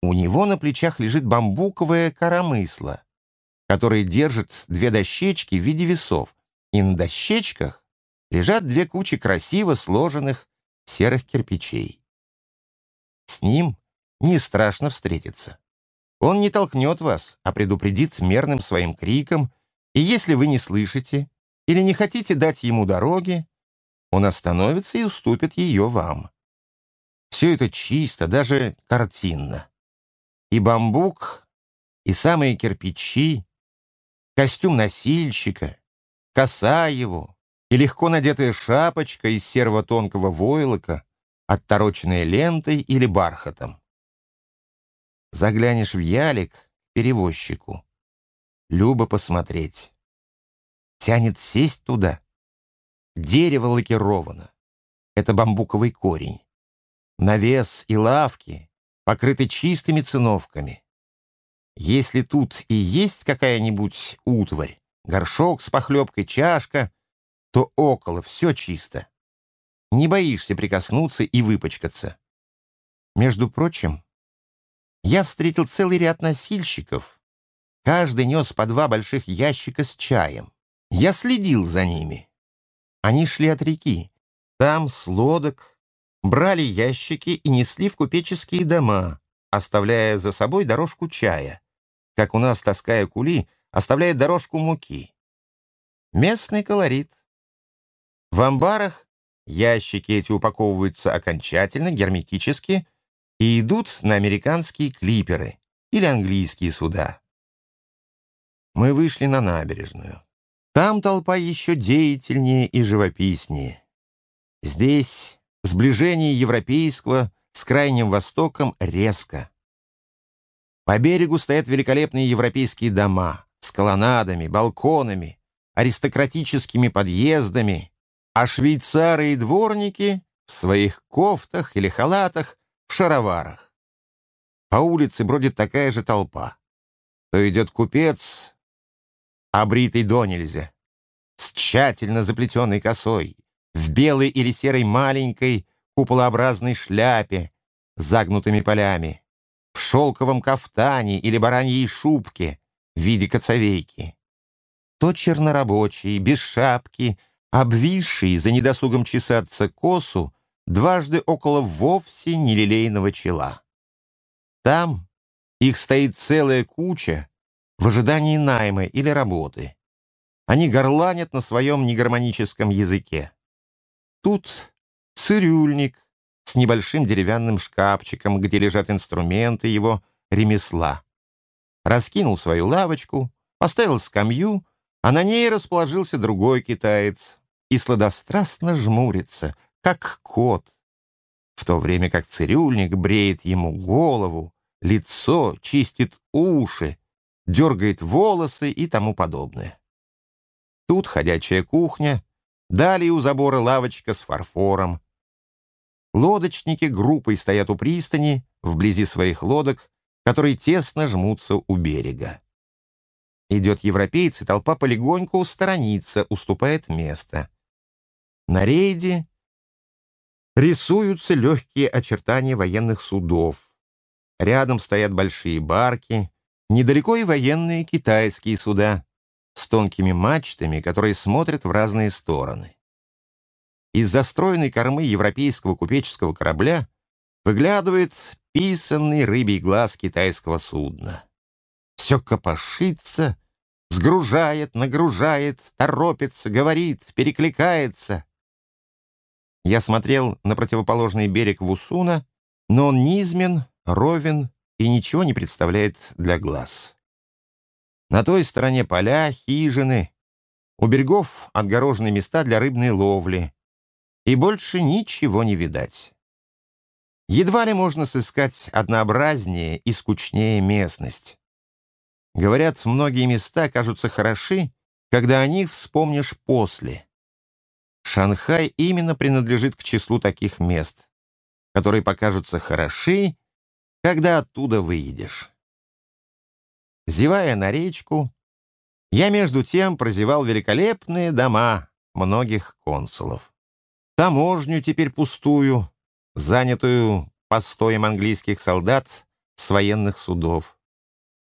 У него на плечах лежит бамбуковое коромысло, который держит две дощечки в виде весов, и на дощечках лежат две кучи красиво сложенных серых кирпичей. С ним не страшно встретиться. Он не толкнет вас, а предупредит мерным своим криком, и если вы не слышите или не хотите дать ему дороги, он остановится и уступит ее вам. Все это чисто, даже картинно. И бамбук, и самые кирпичи, костюм носильщика, коса его и легко надетая шапочка из серого тонкого войлока, оттороченная лентой или бархатом. Заглянешь в ялик перевозчику. Любо посмотреть. Тянет сесть туда. Дерево лакировано. Это бамбуковый корень. Навес и лавки покрыты чистыми циновками. Если тут и есть какая-нибудь утварь, горшок с похлебкой, чашка, то около все чисто. Не боишься прикоснуться и выпачкаться. Между прочим, я встретил целый ряд носильщиков. Каждый нес по два больших ящика с чаем. Я следил за ними. Они шли от реки. Там, с лодок, брали ящики и несли в купеческие дома, оставляя за собой дорожку чая как у нас, таская кули, оставляет дорожку муки. Местный колорит. В амбарах ящики эти упаковываются окончательно, герметически, и идут на американские клиперы или английские суда. Мы вышли на набережную. Там толпа еще деятельнее и живописнее. Здесь сближение европейского с Крайним Востоком резко. По берегу стоят великолепные европейские дома с колоннадами, балконами, аристократическими подъездами, а швейцары и дворники в своих кофтах или халатах, в шароварах. По улице бродит такая же толпа. То идет купец, обритый до нельзя, с тщательно заплетенной косой, в белой или серой маленькой куполообразной шляпе с загнутыми полями, в шелковом кафтане или бараньей шубке в виде коцовейки. То чернорабочий, без шапки, обвисший за недосугом чесаться косу, дважды около вовсе нелилейного чела. Там их стоит целая куча в ожидании найма или работы. Они горланят на своем негармоническом языке. Тут цирюльник с небольшим деревянным шкафчиком, где лежат инструменты его ремесла. Раскинул свою лавочку, поставил скамью, а на ней расположился другой китаец и сладострастно жмурится, как кот, в то время как цирюльник бреет ему голову, лицо, чистит уши, дергает волосы и тому подобное. Тут ходячая кухня, далее у забора лавочка с фарфором. Лодочники группой стоят у пристани, вблизи своих лодок, которые тесно жмутся у берега. Идет европейц, и толпа полегоньку сторонится, уступает место. На рейде рисуются легкие очертания военных судов. Рядом стоят большие барки, недалеко и военные китайские суда с тонкими мачтами, которые смотрят в разные стороны. Из застроенной кормы европейского купеческого корабля выглядывает писанный рыбий глаз китайского судна. Все копошится, сгружает, нагружает, торопится, говорит, перекликается. Я смотрел на противоположный берег Вусуна, но он низмен, ровен и ничего не представляет для глаз. На той стороне поля, хижины, у берегов отгорожены места для рыбной ловли, и больше ничего не видать. Едва ли можно сыскать однообразнее и скучнее местность. Говорят, многие места кажутся хороши, когда о них вспомнишь после. Шанхай именно принадлежит к числу таких мест, которые покажутся хороши, когда оттуда выедешь. Зевая на речку, я между тем прозевал великолепные дома многих консулов. Таможню теперь пустую, занятую постоем английских солдат с военных судов.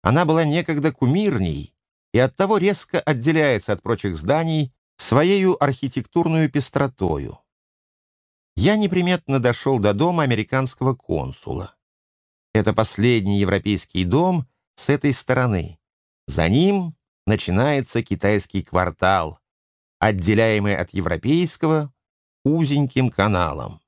Она была некогда кумирней и оттого резко отделяется от прочих зданий своею архитектурную пестротою. Я неприметно дошел до дома американского консула. Это последний европейский дом с этой стороны. За ним начинается китайский квартал, отделяемый от европейского узеньким каналом.